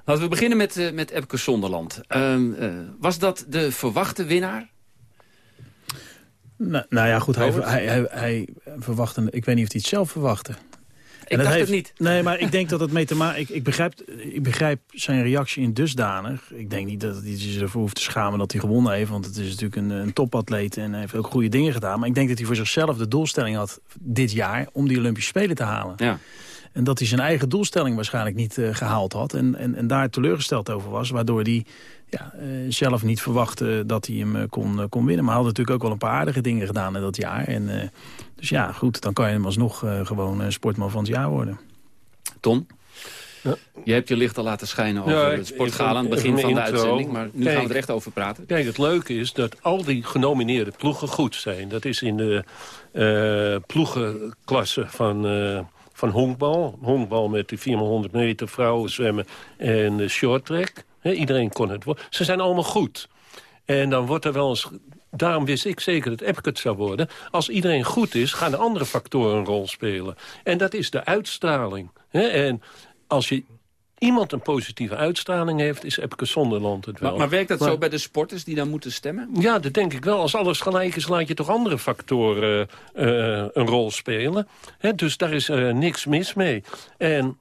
Laten we beginnen met, uh, met Epke Zonderland. Uh, was dat de verwachte winnaar? Nou, nou ja, goed, hij, hij, hij, hij, verwachtte, ik weet niet of hij het zelf verwachtte. Ik dacht het niet. Nee, maar ik denk dat het mee te maken... Ik, ik, begrijp, ik begrijp zijn reactie in dusdanig. Ik denk niet dat hij zich ervoor hoeft te schamen dat hij gewonnen heeft. Want het is natuurlijk een, een topatleet en hij heeft ook goede dingen gedaan. Maar ik denk dat hij voor zichzelf de doelstelling had dit jaar... om die Olympische Spelen te halen. Ja. En dat hij zijn eigen doelstelling waarschijnlijk niet uh, gehaald had. En, en, en daar teleurgesteld over was. Waardoor hij ja, uh, zelf niet verwachtte dat hij hem uh, kon, kon winnen. Maar hij had natuurlijk ook wel een paar aardige dingen gedaan in dat jaar. En, dus ja, goed, dan kan je hem alsnog gewoon sportman van het jaar worden. Tom? Je hebt je licht al laten schijnen over Ja, het sportgala aan het begin van de intro. uitzending. Maar nu Kijk, gaan we er echt over praten. Kijk, het leuke is dat al die genomineerde ploegen goed zijn. Dat is in de eh, ploegenklasse van, eh, van honkbal. Honkbal met de 400 meter, vrouwen zwemmen en de short track. Hè, iedereen kon het worden. Ze zijn allemaal goed. En dan wordt er wel eens... Daarom wist ik zeker dat Epke het zou worden. Als iedereen goed is, gaan de andere factoren een rol spelen. En dat is de uitstraling. Hè? En als je iemand een positieve uitstraling heeft... is Epke Zonderland het wel. Maar, maar werkt dat Maar- zo bij de sporters die dan moeten stemmen? ja, dat denk ik wel. Als alles gelijk is, laat je toch andere factoren eh, een rol spelen. Hè, dus daar is eh, niks mis mee. En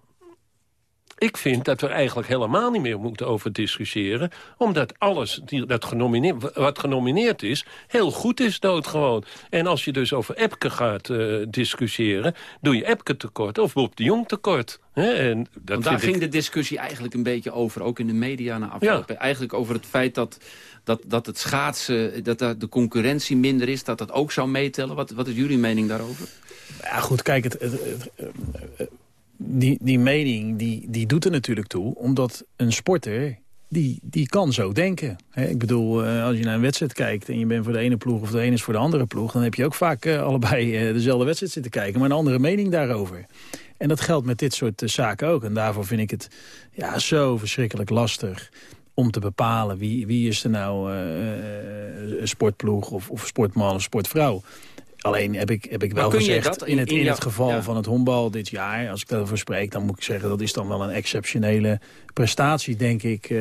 ik vind dat we eigenlijk helemaal niet meer moeten over discussiëren. Omdat alles die, dat genomineerd, wat genomineerd is, heel goed is doodgewoon. En als je dus over Epke gaat eh, discussiëren... doe je Epke tekort of Bob de Jong tekort. Hè? En dat daar ging ik... de discussie eigenlijk een beetje over, ook in de media na afloop. Eigenlijk over het feit dat, dat, dat het schaatsen, dat daar de concurrentie minder is, dat dat ook zou meetellen. Wat, wat is jullie mening daarover? Ja, goed, kijk, het, het- het- die, die mening die, die doet er natuurlijk toe. Omdat een sporter, die, die kan zo denken. Ik bedoel, eh, als je naar een wedstrijd kijkt... en je bent voor de ene ploeg of de ene is voor de andere ploeg... dan heb je ook vaak eh, allebei eh, dezelfde wedstrijd zitten kijken... maar een andere mening daarover. En dat geldt met dit soort zaken ook. En daarvoor vind ik het ja, zo verschrikkelijk lastig om te bepalen wie, wie is er nou sportploeg of, of sportman of sportvrouw. Alleen heb ik, heb ik wel gezegd, dat in, in- het, in het geval ja. van het honkbal dit jaar... als ik daarover spreek, dan moet ik zeggen... dat is dan wel een exceptionele prestatie, denk ik. eh,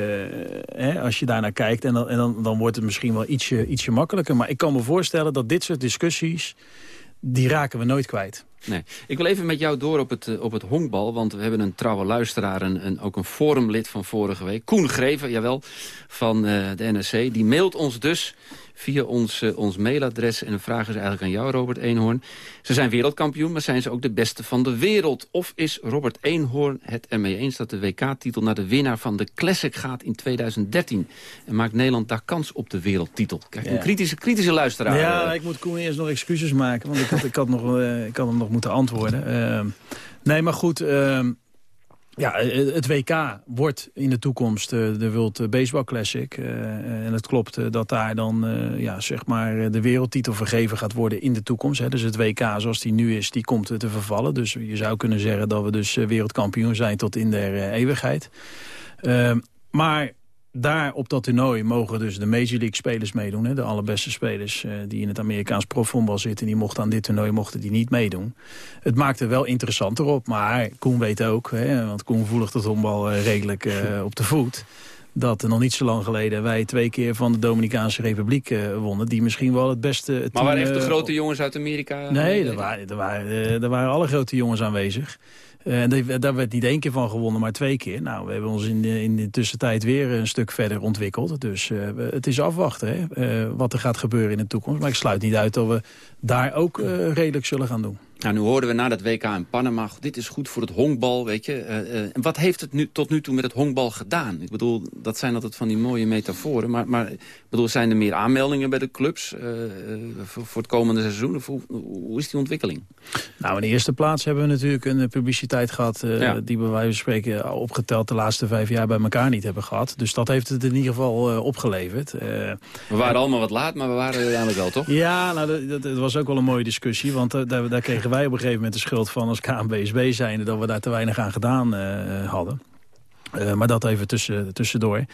hè, als je daarnaar kijkt. En, dan, en dan, dan wordt het misschien wel ietsje, ietsje makkelijker. Maar ik kan me voorstellen dat dit soort discussies... die raken we nooit kwijt. Nee. Ik wil even met jou door op het, eh, op het honkbal. Want we hebben een trouwe luisteraar, een, een, ook een forumlid van vorige week. Koen Greven, jawel, van eh, de NSC. Die mailt ons dus via ons, eh, ons mailadres. En de vraag is eigenlijk aan jou, Robert Eenhoorn. Ze zijn wereldkampioen, maar zijn ze ook de beste van de wereld? Of is Robert Eenhoorn het ermee eens dat de WK-titel... naar de winnaar van de Classic gaat in 2013? En maakt Nederland daar kans op de wereldtitel? Kijk, een kritische, kritische luisteraar. Ja, ik moet Koen eerst nog excuses maken. Want ik had, ik had, nog, eh, ik had hem nog moeten antwoorden. Ehm, nee, maar goed... ehm, ja, eh, het WK wordt in de toekomst eh, de World Baseball Classic. Eh, en het klopt eh, dat daar dan eh, ja, zeg maar eh, de wereldtitel vergeven gaat worden in de toekomst. Dus het WK zoals die nu is, die komt eh, te vervallen. Dus je zou kunnen zeggen dat we dus eh, wereldkampioen zijn tot in eh, eeuwigheid. Ehm, maar daar op dat toernooi mogen dus de Major League spelers meedoen. Hè? De allerbeste spelers eh, die in het Amerikaans profvoetbal zitten... die mochten aan dit toernooi mochten die niet meedoen. Het maakt er wel interessanter op. Maar Koen weet ook, hè, want Koen voelt het honkbal eh, redelijk eh, op de voet... dat nog niet zo lang geleden wij twee keer van de Dominicaanse Republiek eh, wonnen... die misschien wel het beste Maar team, waren echt de grote jongens uit Amerika? Nee, er waren, er, waren, er waren alle grote jongens aanwezig. Eh, En daar werd niet één keer van gewonnen, maar twee keer. Nou, we hebben ons in de, in de tussentijd weer een stuk verder ontwikkeld. Dus eh, het is afwachten hè, eh, wat er gaat gebeuren in de toekomst. Maar ik sluit niet uit dat we daar ook redelijk zullen gaan doen. Nou, nu hoorden we na dat WK in Panama, dit is goed voor het honkbal, weet je. En wat heeft het nu, tot nu toe met het honkbal gedaan? Ik bedoel, dat zijn altijd van die mooie metaforen. Maar, maar ik bedoel, zijn er meer aanmeldingen bij de clubs eh, voor, voor het komende seizoen? Of hoe, hoe is die ontwikkeling? Nou, in de eerste plaats hebben we natuurlijk een publiciteit gehad... eh, Ja. die we bij wijze van spreken opgeteld de laatste vijf jaar bij elkaar niet hebben gehad. Dus dat heeft het in ieder geval opgeleverd. We waren allemaal wat laat, maar we waren er uiteindelijk wel, toch? Ja, nou, dat, was ook wel een mooie discussie. Want daar, daar kregen wij op een gegeven moment de schuld van als KNBSB zijnde... dat we daar te weinig aan gedaan eh, hadden. Eh, maar dat even tussen, tussendoor.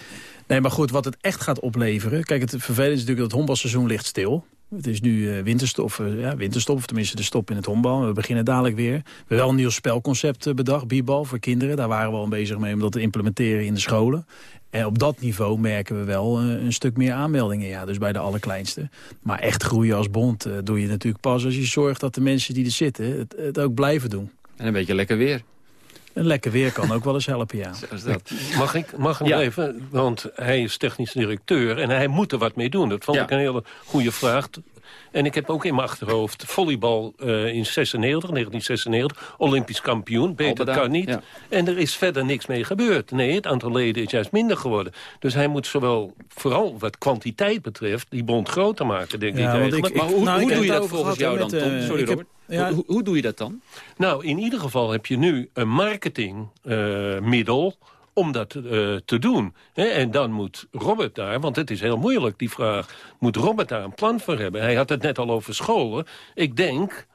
Nee, maar goed, wat het echt gaat opleveren... Kijk, het vervelende is natuurlijk dat het ligt stil. Het is nu eh, winterstop, eh, ja, winterstop, of tenminste de stop in het honkbal. We beginnen dadelijk weer. We hebben wel een nieuw spelconcept eh, bedacht, b-bal voor kinderen. Daar waren we al bezig mee om dat te implementeren in de scholen. En op dat niveau merken we wel een stuk meer aanmeldingen. Ja, dus bij de allerkleinste. Maar echt groeien als bond doe je natuurlijk pas als je zorgt dat de mensen die er zitten het ook blijven doen. En een beetje lekker weer. En lekker weer kan ook wel eens helpen, ja. Mag ik, mag ik Ja. even? Want hij is technisch directeur en hij moet er wat mee doen. Dat vond Ja. ik een hele goede vraag. En ik heb ook in mijn achterhoofd volleybal uh, in 96, 1996, Olympisch kampioen. Beter kan niet. En er is verder niks mee gebeurd. Nee, het aantal leden is juist minder geworden. Dus hij moet zowel, vooral wat kwantiteit betreft, die bond groter maken, denk ik eigenlijk. maar hoe, nou, hoe doe je dat volgens jou dan, Tom? Sorry, Robert. Ja. Hoe, hoe, doe je dat dan? Nou, in ieder geval heb je nu een marketingmiddel... Uh, om dat uh, te doen. En dan moet Robert daar, want het is heel moeilijk, die vraag... moet Robert daar een plan voor hebben? Hij had het net al over scholen. Ik denk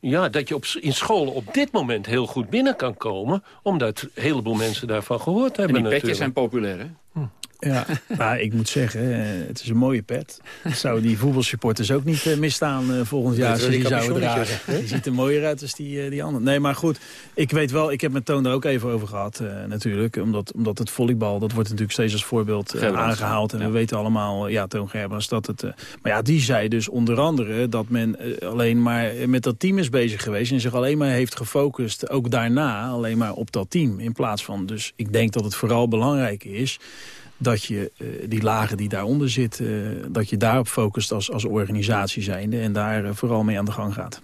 ja, dat je op, in scholen op dit moment heel goed binnen kan komen... omdat een heleboel mensen daarvan gehoord hebben. En die petjes zijn populair, hè? Hm. Ja, maar ik moet zeggen, eh, het is een mooie pet. Zou die voetbalsupporters ook niet uh, misstaan uh, volgend jaar als die zouden dragen. Die ziet er mooier uit als die, die andere. Nee, maar goed, ik weet wel, ik heb met Toon daar ook even over gehad natuurlijk. Omdat, omdat het volleybal, dat wordt natuurlijk steeds als voorbeeld aangehaald. En we weten allemaal, ja, Toon Gerbers, dat het... maar ja, die zei dus onder andere dat men alleen maar met dat team is bezig geweest. En zich alleen maar heeft gefocust, ook daarna, alleen maar op dat team. In plaats van, dus ik denk dat het vooral belangrijk is dat je uh, die lagen die daaronder zitten... Uh, dat je daarop focust als, als organisatie zijnde... en daar uh, vooral mee aan de gang gaat.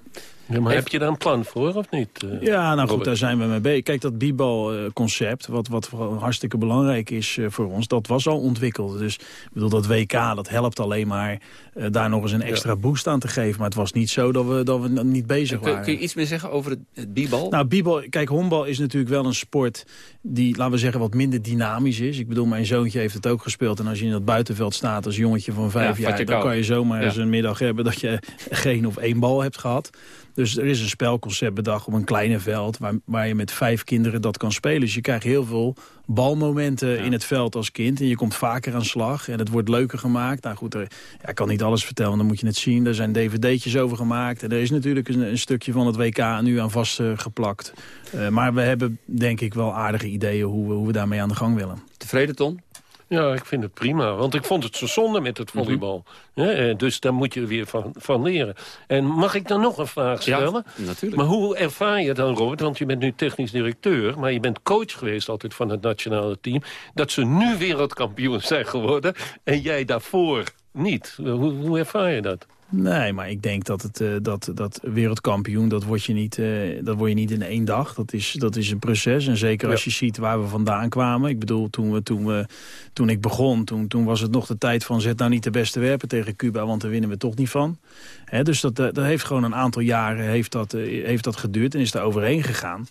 Ja, maar heb je daar een plan voor of niet? Uh, ja, nou goed, daar zijn we mee bezig. Kijk, dat Bibal-concept, wat, wat hartstikke belangrijk is uh, voor ons... dat was al ontwikkeld. Dus ik bedoel, dat WK, dat helpt alleen maar uh, daar nog eens een extra ja. boost aan te geven. Maar het was niet zo dat we, dat we niet bezig kun, waren. Kun je iets meer zeggen over het, het bibal? Nou, bibal, kijk, honkbal is natuurlijk wel een sport die, laten we zeggen, wat minder dynamisch is. Ik bedoel, mijn zoontje heeft het ook gespeeld. En als je in dat buitenveld staat als jongetje van vijf ja, jaar... dan kan je zomaar eens een middag hebben dat je geen of één bal hebt gehad. Dus er is een spelconcept bedacht op een kleine veld... waar, waar je met vijf kinderen dat kan spelen. Dus je krijgt heel veel balmomenten ja. in het veld als kind. En je komt vaker aan slag en het wordt leuker gemaakt. Nou goed, er, ja, ik kan niet alles vertellen, dan moet je het zien. Er zijn dvd'tjes over gemaakt. En er is natuurlijk een, een stukje van het WK nu aan vastgeplakt. Uh, uh, maar we hebben denk ik wel aardige ideeën hoe we, hoe we daarmee aan de gang willen. Tevreden, Ton? Ja, ik vind het prima. Want ik vond het zo zonde met het volleybal. Mm -hmm. ja, dus daar moet je weer van, van leren. En mag ik dan nog een vraag stellen? Ja, natuurlijk. Maar hoe ervaar je dan, Robert, want je bent nu technisch directeur... maar je bent coach geweest altijd van het nationale team... dat ze nu wereldkampioen zijn geworden en jij daarvoor niet. Hoe, hoe ervaar je dat? Nee, maar ik denk dat het uh, dat, dat wereldkampioen, dat word, je niet, uh, dat word je niet in één dag. Dat is, dat is een proces. En zeker ja. als je ziet waar we vandaan kwamen. Ik bedoel, toen, we, toen, we, toen ik begon, toen, toen was het nog de tijd van... zet nou niet de beste werpen tegen Cuba, want daar winnen we toch niet van. He, dus dat, dat heeft gewoon een aantal jaren heeft dat, uh, heeft dat geduurd en is daar overheen gegaan.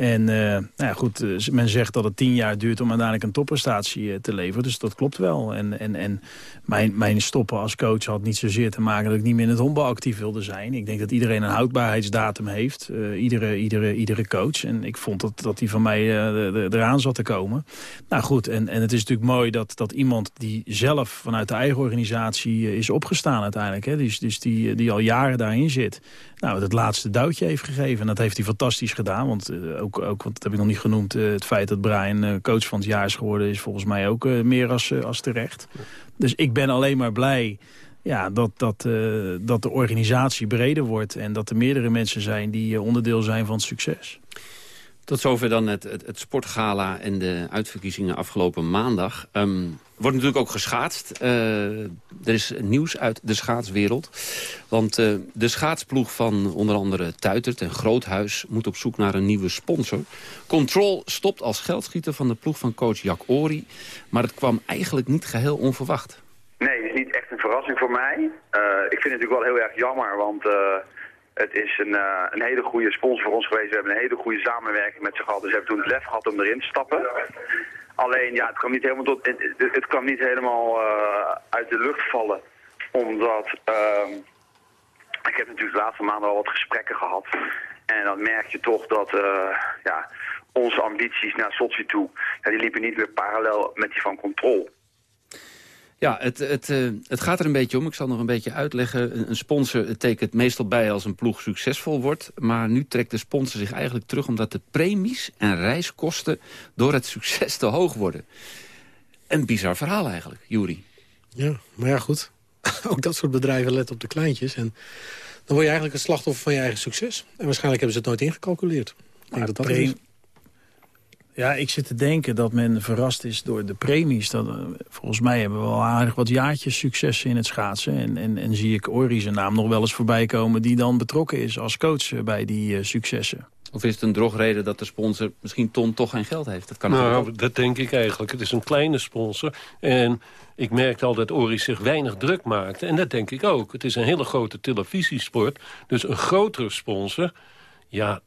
En uh, nou ja, goed, uh, men zegt dat het tien jaar duurt om uiteindelijk een topprestatie uh, te leveren. Dus dat klopt wel. En, en, en mijn, mijn stoppen als coach had niet zozeer te maken dat ik niet meer in het honkbal actief wilde zijn. Ik denk dat iedereen een houdbaarheidsdatum heeft. iedere, iedere, iedere coach. En ik vond dat, dat die van mij eraan zat te komen. Nou goed, en, en het is natuurlijk mooi dat, dat iemand die zelf vanuit de eigen organisatie is opgestaan uiteindelijk. Hè, dus, dus die, die al jaren daarin zit. Nou, het laatste duwtje heeft gegeven. En dat heeft hij fantastisch gedaan. Want ook, ook want dat heb ik nog niet genoemd, uh, het feit dat Brian uh, coach van het jaar is geworden... is volgens mij ook uh, meer als, als terecht. Dus ik ben alleen maar blij ja, dat, dat, dat de organisatie breder wordt... en dat er meerdere mensen zijn die onderdeel zijn van het succes. Tot zover dan het, het, sportgala en de uitverkiezingen afgelopen maandag. Um, wordt natuurlijk ook geschaatst. Uh, er is nieuws uit de schaatswereld. Want uh, de schaatsploeg van onder andere Tuitert en Groothuis... moet op zoek naar een nieuwe sponsor. Control stopt als geldschieter van de ploeg van coach Jack Ori. Maar het kwam eigenlijk niet geheel onverwacht. Nee, het is niet echt een verrassing voor mij. Uh, ik vind het natuurlijk wel heel erg jammer, want... Het is een, uh, een hele goede sponsor voor ons geweest. We hebben een hele goede samenwerking met ze gehad. Dus we hebben toen het lef gehad om erin te stappen. Alleen, ja, het kwam niet helemaal, tot, het, het kwam niet helemaal uh, uit de lucht vallen. Omdat, uh, ik heb natuurlijk de laatste maanden al wat gesprekken gehad. En dan merk je toch dat, uh, ja, onze ambities naar Sochi toe, ja, die liepen niet weer parallel met die van Control. Ja, het, het, uh, het gaat er een beetje om. Ik zal nog een beetje uitleggen. Een sponsor tekent meestal bij als een ploeg succesvol wordt. Maar nu trekt de sponsor zich eigenlijk terug... omdat de premies en reiskosten door het succes te hoog worden. Een bizar verhaal eigenlijk, Juri. Ja, maar ja, goed. Ook dat soort bedrijven letten op de kleintjes. En dan word je eigenlijk een slachtoffer van je eigen succes. En waarschijnlijk hebben ze het nooit ingecalculeerd. Denk dat dat is. Ja, ik zit te denken dat men verrast is door de premies. Dat, volgens mij hebben we al aardig wat jaartjes successen in het schaatsen. En, en, en zie ik Ori zijn naam nog wel eens voorbij komen... die dan betrokken is als coach bij die successen. Of is het een drogreden dat de sponsor misschien Ton toch geen geld heeft? Dat kan nou, ook. dat denk ik eigenlijk. Het is een kleine sponsor. En ik merkte al dat Ori zich weinig druk maakte. En dat denk ik ook. Het is een hele grote televisiesport. Dus een grotere sponsor ja,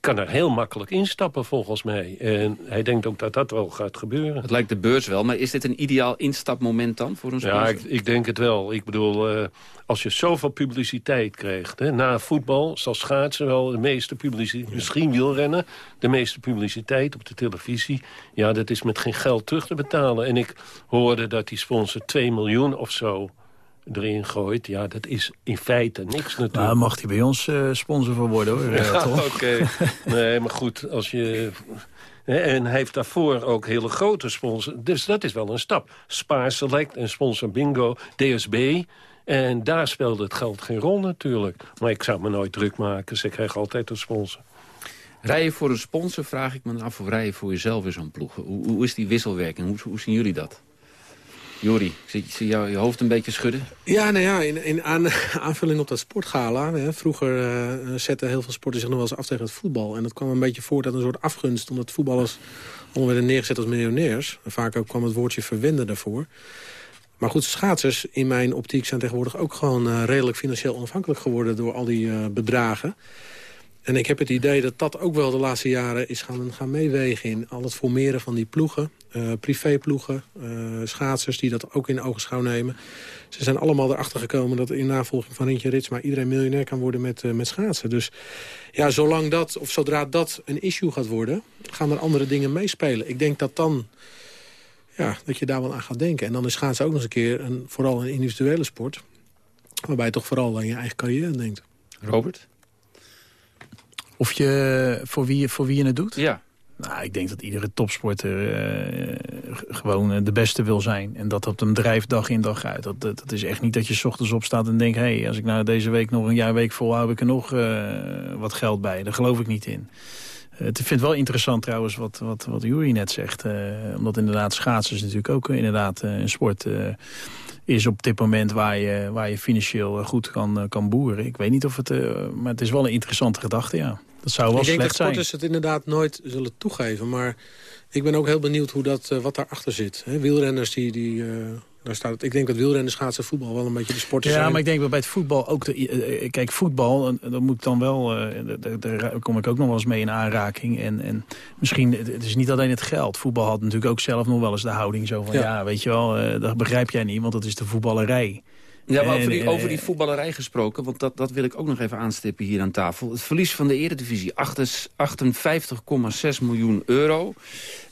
kan er heel makkelijk instappen volgens mij. En hij denkt ook dat dat wel gaat gebeuren. Het lijkt de beurs wel, maar is dit een ideaal instapmoment dan voor een sponsor? Ja, ik, ik denk het wel. Ik bedoel, uh, als je zoveel publiciteit krijgt... Hè, na voetbal zal schaatsen wel de meeste publiciteit... misschien wielrennen, de meeste publiciteit op de televisie... ja, dat is met geen geld terug te betalen. En ik hoorde dat die sponsor 2 miljoen of zo erin gooit, ja, dat is in feite niks natuurlijk. Nou, mag hij bij ons uh, sponsor voor worden, hoor, ja, Oké, nee, maar goed, als je... En hij heeft daarvoor ook hele grote sponsors. Dus dat is wel een stap. Spaar Select en sponsor Bingo, DSB. En daar speelde het geld geen rol natuurlijk. Maar ik zou me nooit druk maken. Ze krijgen altijd een sponsor. Rijden voor een sponsor vraag ik me af of rijden voor jezelf in zo'n ploeg. Hoe, hoe, is die wisselwerking? Hoe, hoe zien jullie dat? Jori, ik zie jou je hoofd een beetje schudden. Ja, nou ja, in, in aan, aanvulling op dat sportgala. Hè, vroeger uh, zetten heel veel sporters zich nog wel eens af tegen het voetbal. En dat kwam een beetje voort uit een soort afgunst. Omdat voetballers allemaal werden neergezet als miljonairs. Vaak ook kwam het woordje verwenden daarvoor. Maar goed, schaatsers in mijn optiek zijn tegenwoordig ook gewoon uh, redelijk financieel onafhankelijk geworden door al die uh, bedragen. En ik heb het idee dat dat ook wel de laatste jaren is gaan, gaan meewegen in al het formeren van die ploegen. Uh, privéploegen, uh, schaatsers die dat ook in ogenschouw nemen. Ze zijn allemaal erachter gekomen dat in navolging van Rintje Ritsma... iedereen miljonair kan worden met, uh, met schaatsen. Dus ja, zolang dat, of zodra dat een issue gaat worden... gaan er andere dingen meespelen. Ik denk dat dan... Ja, dat je daar wel aan gaat denken. En dan is schaatsen ook nog eens een keer een, vooral een individuele sport. Waarbij je toch vooral aan je eigen carrière denkt. Robert? Of je, voor wie, voor wie je het doet? Ja. Nou, ik denk dat iedere topsporter uh, gewoon eh, de beste wil zijn. En dat dat hem drijft dag in dag uit. Dat, dat, is echt niet dat je s ochtends opstaat en denkt... hé, hey, als ik nou deze week nog een jaar week volhoud... heb ik er nog uh, wat geld bij. Daar geloof ik niet in. Ik vind het wel interessant trouwens wat, wat, wat Jury net zegt. omdat inderdaad schaatsen is natuurlijk ook inderdaad een sport is op dit moment waar je, waar je financieel goed kan, kan boeren. Ik weet niet of het... maar het is wel een interessante gedachte, ja. Dat zou wel ik slecht denk dat sporters het inderdaad nooit zullen toegeven. Maar ik ben ook heel benieuwd hoe dat, wat daarachter zit. He, wielrenners die... die uh, daar staat, ik denk dat wielrennen, schaatsen, voetbal wel een beetje de sporten ja, zijn. Ja, maar ik denk dat bij het voetbal ook... De, uh, kijk, voetbal, dat moet dan wel... Daar, daar kom ik ook nog wel eens mee in aanraking. En, en misschien, het is niet alleen het geld. Voetbal had natuurlijk ook zelf nog wel eens de houding zo van... Ja, ja weet je wel, dat begrijp jij niet, want dat is de voetballerij. Ja, maar over die, over die voetballerij gesproken, want dat, dat wil ik ook nog even aanstippen hier aan tafel. Het verlies van de eredivisie, 58,6 miljoen euro.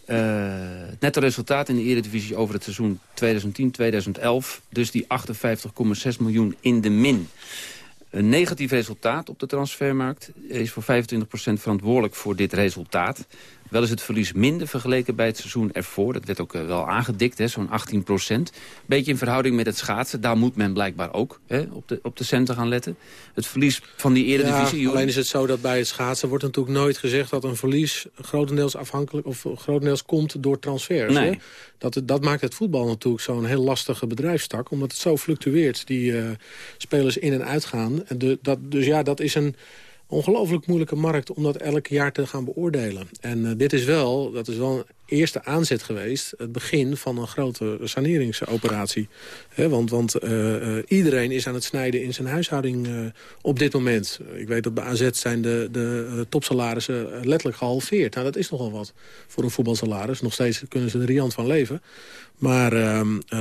Het netto resultaat in de eredivisie over het seizoen 2010-2011. Dus die 58,6 miljoen in de min. Een negatief resultaat op de transfermarkt is voor 25% verantwoordelijk voor dit resultaat. Wel is het verlies minder vergeleken bij het seizoen ervoor. Dat werd ook wel aangedikt, zo'n 18 procent. Beetje in verhouding met het schaatsen. Daar moet men blijkbaar ook hè, op, de, op de centen gaan letten. Het verlies van die eredivisie... Ja, alleen is het zo dat bij het schaatsen wordt natuurlijk nooit gezegd... dat een verlies grotendeels afhankelijk of grotendeels komt door transfers. Nee. Hè? Dat, dat maakt het voetbal natuurlijk zo'n heel lastige bedrijfstak. Omdat het zo fluctueert, die uh, spelers in en uitgaan. En de, dat, dus ja, dat is een ongelooflijk moeilijke markt om dat elk jaar te gaan beoordelen. En uh, dit is wel, dat is wel eerste aanzet geweest... het begin van een grote saneringsoperatie. Want want uh, uh, iedereen is aan het snijden in zijn huishouding op dit moment. Ik weet dat bij AZ zijn de, de topsalarissen letterlijk gehalveerd. Nou, dat is nogal wat voor een voetbalsalaris. Nog steeds kunnen ze er riant van leven. Maar uh,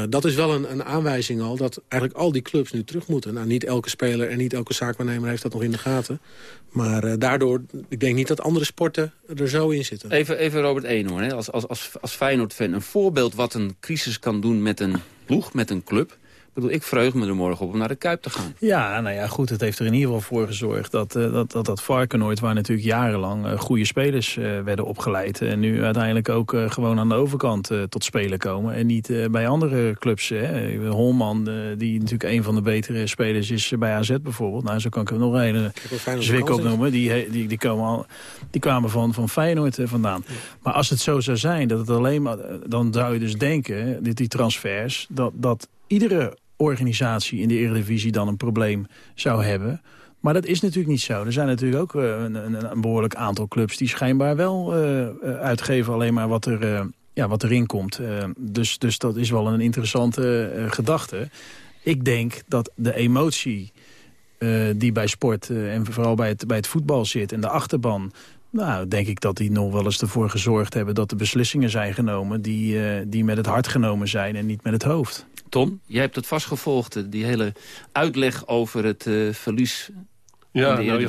dat is wel een, een, aanwijzing al dat eigenlijk al die clubs nu terug moeten. Nou, niet elke speler en niet elke zaakwaarnemer heeft dat nog in de gaten. Maar daardoor, ik denk niet dat andere sporten er zo in zitten. Even, even Robert Eenhoorn. Als, als, als, als Feyenoord-fan. Een voorbeeld wat een crisis kan doen met een ploeg, met een club. Bedoel, ik vreug me er morgen op om naar de Kuip te gaan. Ja, nou ja, goed. Het heeft er in ieder geval voor gezorgd dat uh, dat, dat, dat Varkenoord... waar natuurlijk jarenlang uh, goede spelers uh, werden opgeleid... en nu uiteindelijk ook gewoon aan de overkant tot spelen komen. En niet bij andere clubs. Hè. Holman, die natuurlijk een van de betere spelers is bij AZ bijvoorbeeld. Nou, zo kan ik hem nog een zwik opnoemen. Die, die, die, komen al, die kwamen van, van Feyenoord vandaan. Maar als het zo zou zijn, dat het alleen maar... dan zou je dus denken, dit, die transfers... dat, dat iedere organisatie in de Eredivisie dan een probleem zou hebben. Maar dat is natuurlijk niet zo. Er zijn natuurlijk ook uh, een, een, behoorlijk aantal clubs... die schijnbaar wel uh, uitgeven alleen maar wat, er, uh, ja, wat erin komt. dus, dus dat is wel een interessante gedachte. Ik denk dat de emotie die bij sport... en vooral bij het, bij het voetbal zit en de achterban... Nou, denk ik dat die nog wel eens ervoor gezorgd hebben... dat de beslissingen zijn genomen die, die met het hart genomen zijn en niet met het hoofd. Ton, jij hebt het vastgevolgd, die hele uitleg over het uh, verlies ja, nou,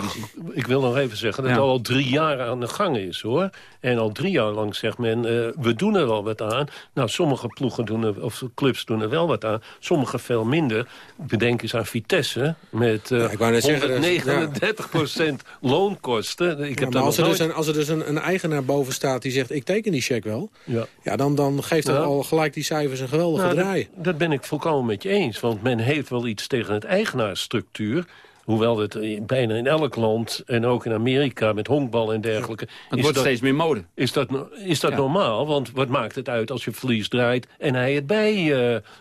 ik wil nog even zeggen dat het al drie jaar aan de gang is, hoor. En al drie jaar lang zegt men, uh, we doen er wel wat aan. Nou, sommige ploegen doen er, of clubs doen er wel wat aan. Sommige veel minder. Bedenk eens aan Vitesse met uh, ja, 139 procent loonkosten. Ik heb maar als er, dus, een, als er dus een, een, eigenaar boven staat die zegt, ik teken die cheque wel. Ja. Ja, dan, dan geeft dat al gelijk die cijfers een geweldige nou, draai. Dat, dat ben ik volkomen met je eens. Want men heeft wel iets tegen het eigenaarsstructuur. Hoewel het bijna in elk land en ook in Amerika met honkbal en dergelijke... Het wordt steeds meer mode. Is dat, is dat normaal? Want wat maakt het uit als je verlies draait en hij het bij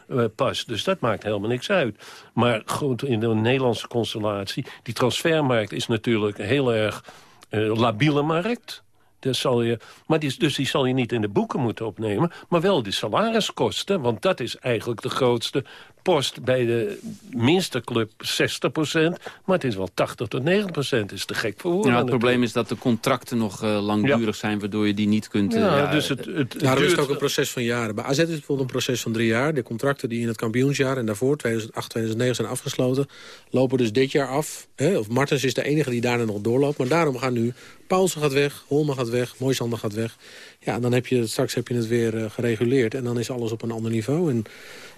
uh, past? Dus dat maakt helemaal niks uit. Maar goed, in de Nederlandse constellatie... die transfermarkt is natuurlijk een heel erg uh, labiele markt... Dus zal je, maar die, dus die zal je niet in de boeken moeten opnemen... maar wel de salariskosten, want dat is eigenlijk de grootste post bij de minste club 60% maar het is wel 80 tot 90% is te gek voor woorden. Ja, het probleem is dat de contracten nog uh, langdurig zijn... waardoor je die niet kunt... Uh, ja, dus het, het, het ja, dat is ook een proces van jaren. Bij AZ is het bijvoorbeeld een proces van drie jaar. De contracten die in het kampioensjaar en daarvoor, 2008, 2009, zijn afgesloten... lopen dus dit jaar af. Hè? Of Martens is de enige die daarna nog doorloopt. Maar daarom gaan nu... Paulsen gaat weg, Holman gaat weg, Moisander gaat weg. Ja, dan heb je, straks heb je het weer uh, gereguleerd. En dan is alles op een ander niveau. En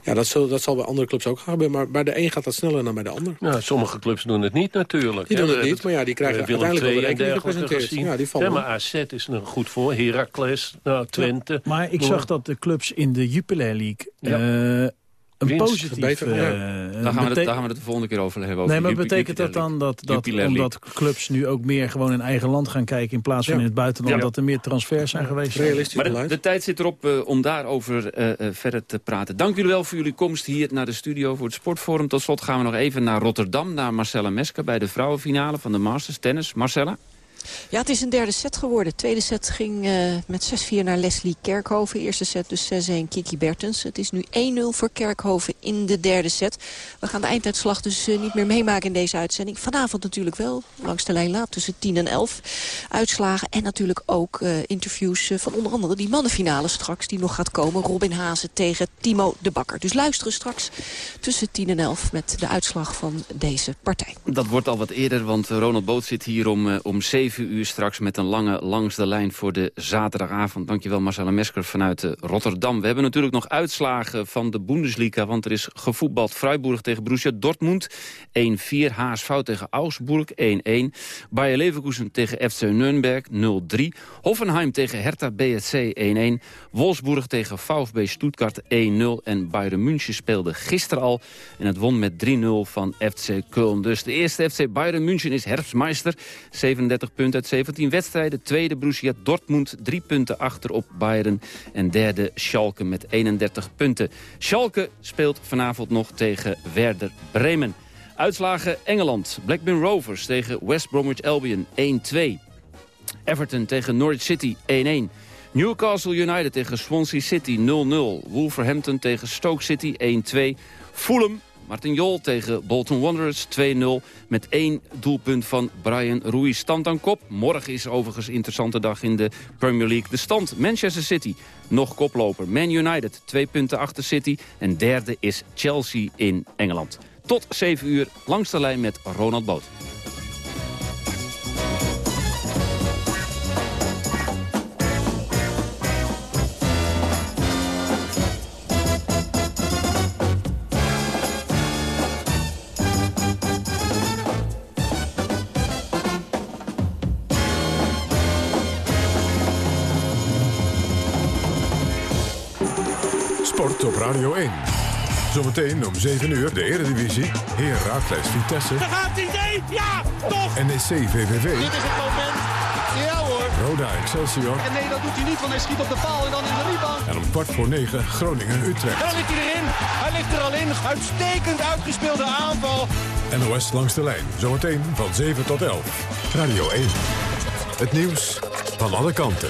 ja, dat, zal, dat zal bij andere clubs ook gaan gebeuren. Maar bij de een gaat dat sneller dan bij de ander. Nou, sommige clubs doen het niet natuurlijk. Die doen het niet, maar ja, die krijgen uh, uiteindelijk wel de rekening gepresenteerd. Ja, die vallen ja, maar AZ is er goed voor. Heracles, nou, Twente. Ja, maar ik zag dat de clubs in de Jupiler League... Ja. Uh, een positief... Uh, daar, gaan we het, daar gaan we het de volgende keer over hebben. Over nee, maar betekent dat dan dat, dat omdat clubs nu ook meer gewoon in eigen land gaan kijken... in plaats van in het buitenland, dat er meer transfers zijn geweest? Realistisch maar de, de, tijd zit erop uh, om daarover uh, verder te praten. Dank jullie wel voor jullie komst hier naar de studio voor het Sportforum. Tot slot gaan we nog even naar Rotterdam, naar Marcella Mesker... bij de vrouwenfinale van de Masters Tennis. Marcella? Ja, het is een derde set geworden. tweede set ging uh, met 6-4 naar Leslie Kerkhoven. Eerste set dus 6-1 Kiki Bertens. Het is nu 1-0 voor Kerkhoven in de derde set. We gaan de einduitslag dus uh, niet meer meemaken in deze uitzending. Vanavond natuurlijk wel, langs de lijn laat, tussen 10 en 11. Uitslagen en natuurlijk ook uh, interviews van onder andere die mannenfinale straks... die nog gaat komen. Robin Hazen tegen Timo de Bakker. Dus luisteren straks tussen 10 en 11 met de uitslag van deze partij. Dat wordt al wat eerder, want Ronald Boot zit hier om, om 7 7 uur straks met een lange langs de lijn voor de zaterdagavond. Dankjewel Marcella Mesker vanuit eh, Rotterdam. We hebben natuurlijk nog uitslagen van de Bundesliga, want er is gevoetbald. Freiburg tegen Borussia Dortmund 1-4. HSV tegen Augsburg 1-1. Bayer Leverkusen tegen FC Nürnberg 0-3. Hoffenheim tegen Hertha BSC 1-1. Wolfsburg tegen VfB Stuttgart 1-0. En Bayern München speelde gisteren al. En het won met 3-0 van FC Köln. Dus de eerste FC Bayern München is herfstmeister. 37 punten uit 17 wedstrijden. Tweede Borussia Dortmund, drie punten achter op Bayern. En derde Schalke met 31 punten. Schalke speelt vanavond nog tegen Werder Bremen. Uitslagen Engeland. Blackburn Rovers tegen West Bromwich Albion 1-2. Everton tegen Norwich City 1-1. Newcastle United tegen Swansea City 0-0. Wolverhampton tegen Stoke City 1-2. Fulham Martin Jol tegen Bolton Wanderers 2-0 met één doelpunt van Brian Ruiz. Stand aan kop. Morgen is overigens een interessante dag in de Premier League. De stand Manchester City, nog koploper. Man United, twee punten achter City. En derde is Chelsea in Engeland. Tot 7 uur langs de lijn met Ronald Boot. Sport op Radio 1. Zometeen om 7 uur de Eredivisie. Heer Raakles Vitesse. Daar gaat hij, Ja, toch! NEC VVV. Dit is het moment. Ja hoor. Roda Excelsior. En nee, dat doet hij niet, want hij schiet op de paal en dan in de rebound. En om kwart voor 9 Groningen Utrecht. Daar ligt hij erin. Hij ligt er al in. Uitstekend uitgespeelde aanval. NOS langs de lijn. Zometeen van 7 tot 11. Radio 1. Het nieuws van alle kanten.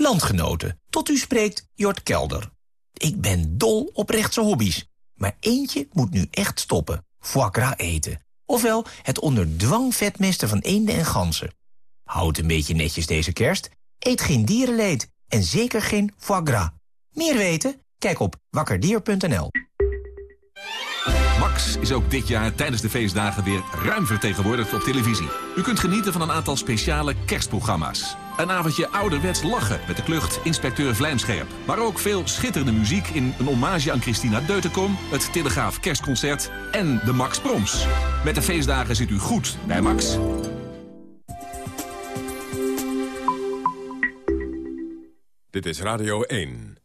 Landgenoten, tot u spreekt Jort Kelder. Ik ben dol op rechtse hobby's. Maar eentje moet nu echt stoppen. Foie gras eten. Ofwel het onder dwang vetmesten van eenden en ganzen. Houd een beetje netjes deze kerst. Eet geen dierenleed. En zeker geen foie gras. Meer weten? Kijk op wakkerdier.nl. Max is ook dit jaar tijdens de feestdagen weer ruim vertegenwoordigd op televisie. U kunt genieten van een aantal speciale kerstprogramma's. Een avondje ouderwets lachen met de klucht Inspecteur Vlijmscherp. Maar ook veel schitterende muziek in een hommage aan Christina Deutenkom... het Telegraaf Kerstconcert en de Max Proms. Met de feestdagen zit u goed bij Max. Dit is Radio 1.